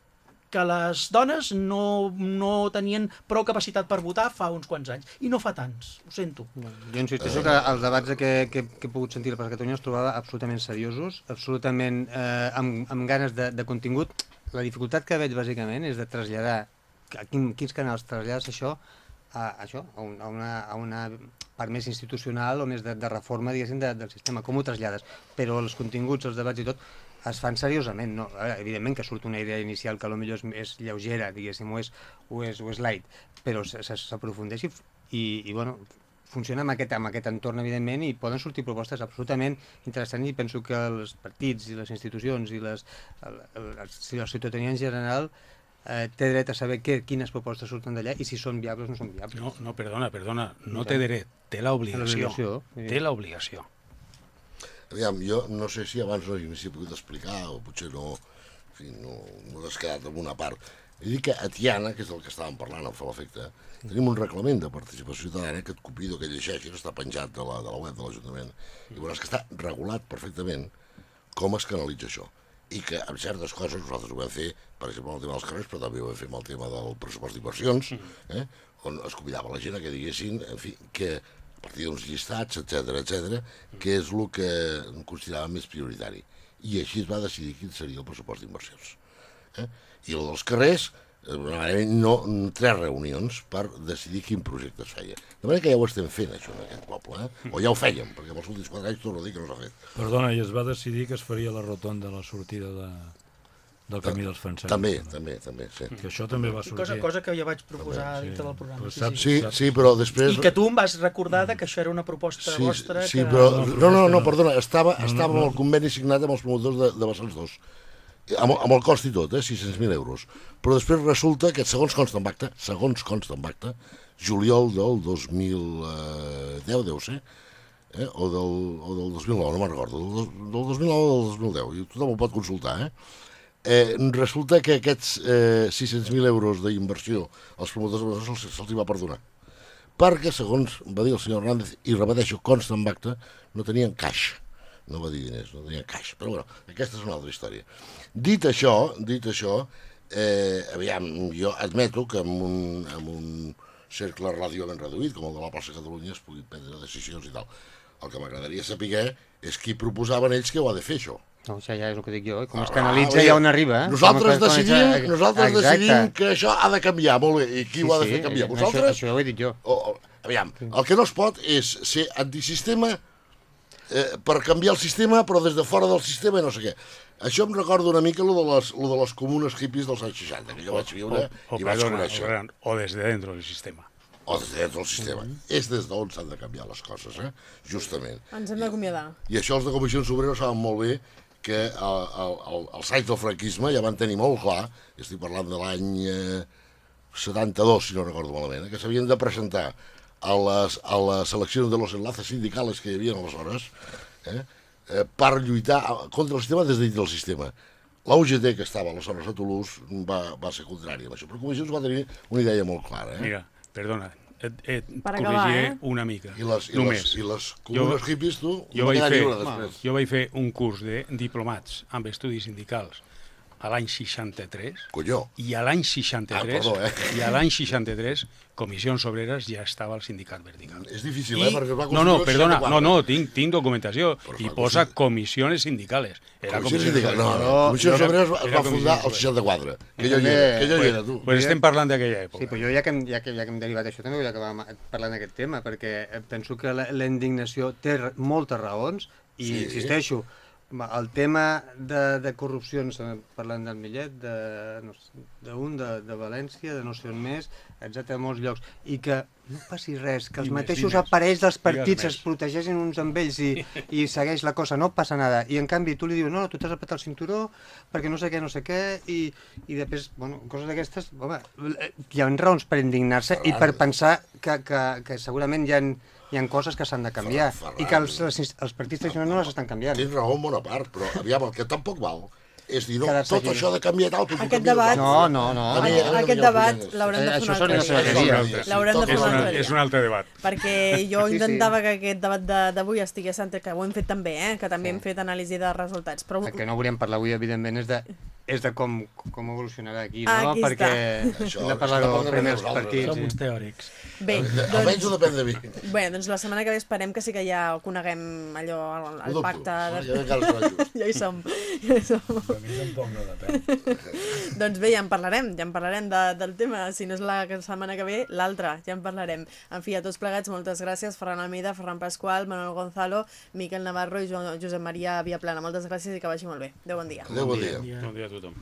S5: que les dones no, no tenien prou capacitat per votar fa uns quants anys. I no fa tants, ho sento.
S3: Jo insisteixo que els debats que, que, que he pogut sentir per Catalunya els trobava absolutament seriosos, absolutament eh, amb, amb ganes de, de contingut. La dificultat que veig bàsicament és de traslladar, a quin, quins canals trasllades això a, això, a, un, a, una, a una part més institucional o més de, de reforma, diguéssim, de, del sistema. Com ho trasllades? Però els continguts, els debats i tot, es fan seriosament. No? Evidentment que surt una idea inicial que potser és, és lleugera, diguéssim, o és, o és, o és light, però s'aprofundeix i, i, i bueno, funciona amb aquest, amb aquest entorn, evidentment, i poden sortir propostes absolutament interessants i penso que els partits i les institucions i les, el, el, la ciutadania en general eh, té dret a saber què, quines propostes surten d'allà i si són viables o no són viables.
S6: No, no, perdona, perdona, no té dret, té l'obligació.
S3: L'obligació, sí.
S6: Té l'obligació.
S2: Aviam, jo no sé si abans no m'hi pogut explicar o potser no, en fi, no, no t'has quedat en una part. He dit que a Tiana, que és del que estàvem parlant, em fa l'efecte, tenim un reglament de participació ciutadana que et convido que llegeixis, que està penjat de la, de la web de l'Ajuntament, i veuràs que està regulat perfectament com es canalitza això i que amb certes coses nosaltres ho vam fer, per exemple, amb el tema dels carrers, però també ho vam fer amb el tema del pressupost d'inversions, eh? on es convidava la gent a que diguessin, en fi, que partir d'uns llistats, etc etc, què és el que considerava més prioritari. I així es va decidir quin seria el pressupost d'inversions. Eh? I el dels carrers, eh, no, tres reunions per decidir quin projecte es feia. De manera que ja ho estem fent, això, en aquest poble, eh? o ja ho fèiem, perquè els últims quatre anys torno a dir que no s'ha fet.
S4: Perdona, i es va decidir que es faria la rotonda a la sortida de, del camí dels francesos.
S2: També, també, també, sí.
S4: Que això també va sortir.
S5: Cosa, cosa que jo vaig proposar
S4: També, sí.
S5: dintre del programa.
S4: Però
S5: Sí,
S4: saps-
S5: sí.
S2: Sí, sí, però després...
S5: I que tu em vas recordar de que això era una proposta
S2: Sí,
S5: vostra
S2: sí,
S5: que...
S2: però...
S4: No,
S2: No, no, perdona, estava,
S4: No, no,
S2: estava
S4: no.
S2: amb el conveni signat amb els promotors de, de Vessants 2. Amb, amb el cost i tot, eh, 600.000 euros. Però després resulta que, segons consta en acta, segons consta en acta, juliol del 2010, deu ser, eh, o, del, o del 2009, no me'n recordo, del, del 2009 o del 2010, i tothom ho pot consultar, eh? Eh, resulta que aquests eh, 600.000 euros d'inversió als promotors de se'ls se hi va perdonar perquè, segons va dir el senyor Hernández, i repeteixo, consta en acta, no tenien caix. No va dir diners, no tenien caix. Però bueno, aquesta és una altra història. Dit això, dit això, eh, aviam, jo admeto que amb un, amb un cercle relativament reduït, com el de la plaça Catalunya, es puguin prendre decisions i tal. El que m'agradaria saber és qui proposaven ells que ho ha de fer, això.
S3: No, això ja és el que dic jo, eh? com es
S2: Ah,
S3: canalitza i
S2: dir,
S3: on arriba. Eh?
S2: Nosaltres
S3: Com
S2: decidim,
S3: canalitza-
S2: nosaltres
S3: Exacte.
S2: decidim que això ha de canviar, molt bé. I qui
S3: Sí,
S2: ho ha de
S3: sí,
S2: fer canviar?
S3: això-
S2: Vosaltres?
S3: Això, ho he dit jo.
S2: O, o, aviam, el que no es pot és ser antisistema eh, per canviar el sistema, però des de fora del sistema i no sé què. Això em recorda una mica lo de les, lo de les comunes hippies dels anys 60, que jo vaig viure
S6: o,
S2: i vaig
S6: perdona,
S2: conèixer.
S6: o, o desde dentro del sistema.
S2: O des de dins del sistema. És des d'on s'han de canviar les coses, eh? justament.
S1: Ens hem d'acomiadar.
S2: I això els de Comissions Obreres saben molt bé que el, el, el, els anys del franquisme ja van tenir molt clar, estic parlant de l'any eh, 72, si no recordo malament, eh, que s'havien de presentar a les, a les eleccions de los enlaces sindicals que hi havia aleshores eh, eh, per lluitar contra el sistema des de dins del sistema. La UGT, que estava aleshores a Toulouse, va, va ser contrària amb això, però Comissions va tenir una idea molt clara. Eh?
S6: Mira, perdona, et, et
S1: Per acabar, eh?
S6: una mica.
S2: I les, i
S6: només.
S2: les, i les comunes hippies, tu,
S6: jo
S2: va
S6: vaig, fer,
S2: després.
S6: jo vaig fer un curs de diplomats amb estudis sindicals a l'any 63
S2: Colló.
S6: i a l'any 63
S2: Ah, perdó, eh?
S6: i a l'any 63 Comissions Obreres ja estava al sindicat vertical.
S2: És difícil,
S6: I,
S2: eh? Perquè va
S6: no, no, perdona,
S2: 64.
S6: no, no, tinc, tinc documentació
S2: Però
S6: i posa
S2: constitu-
S6: comissiones sindicales. Era
S2: Comissions
S6: comissions
S2: sindicals. No, no,
S6: obreres.
S2: Comissions
S6: Era-
S2: Obreres es va fundar al
S6: comissions
S2: 64, que jo hi era, que jo hi era, tu.
S6: pues estem parlant d'aquella època.
S3: Sí, però jo ja que, hem, ja, que, ja que hem derivat això també vull acabar parlant d'aquest tema, perquè eh, penso que la, la indignació té moltes raons i
S2: Sí.
S3: sí. insisteixo, ma- el tema de, de corrupcions, eh, parlant del Millet, de, no sé, d'un, de, de València, de no sé on més, etc molts llocs, i que no passi res, que els
S6: Digues,
S3: mateixos
S6: digues.
S3: aparells dels partits
S6: més.
S3: es protegeixin uns amb ells i, i segueix la cosa, no passa nada. I en canvi tu li dius, no, tu t'has apretat el cinturó perquè no sé què, no sé què, i, i després, bueno, coses d'aquestes, home, eh, hi ha raons per indignar-se i per pensar que, que, que segurament hi ha, hi ha coses que s'han de canviar
S2: Ferran.
S3: i que els, els, els partits tradicionals no les estan canviant.
S2: Tens raó en bona part, però aviam, el que tampoc val És dir, no, tot
S3: aquí.
S2: això de canviar tal...
S1: Aquest
S2: canvies
S1: debat-.
S3: No, no, no.
S2: A mi
S1: Aquest,
S2: m'agrada
S1: aquest debat l'haurem de fer un altre. L'haurem de fer
S6: És,
S1: un
S6: una,
S1: altre
S6: és un altre debat.
S1: Perquè jo
S3: Sí, sí.
S1: intentava que aquest debat de- d'avui estigués entre que ho hem fet també, eh? que també
S3: Sí.
S1: hem fet anàlisi de resultats. Però
S3: El que no volíem parlar avui, evidentment, és de, és de com, com evolucionarà aquí, no?
S1: Aquí.
S3: Perquè
S2: Això,
S3: hem de parlar dels primers partits.
S5: Som uns teòrics.
S1: bé,
S2: Almenys ho
S1: doncs,
S2: depèn de mi.
S1: bé, doncs la setmana que ve esperem que sí que ja coneguem allò, el, el pacte... De...
S2: Ja
S1: ja hi som, ja hi som.
S4: A mi tampoc no depèn.
S1: doncs bé, ja en parlarem, ja en parlarem de, del tema, si no és la setmana que ve, l'altra, ja en parlarem. En fi, a tots plegats, moltes gràcies, Ferran Almeida, Ferran Pasqual, Manuel Gonzalo, Miquel Navarro i Jo- Josep Maria Viaplana. Moltes gràcies i que vagi molt bé. Adéu, bon dia.
S2: Adéu, bon dia.
S5: Ja.
S6: Bon dia a tothom.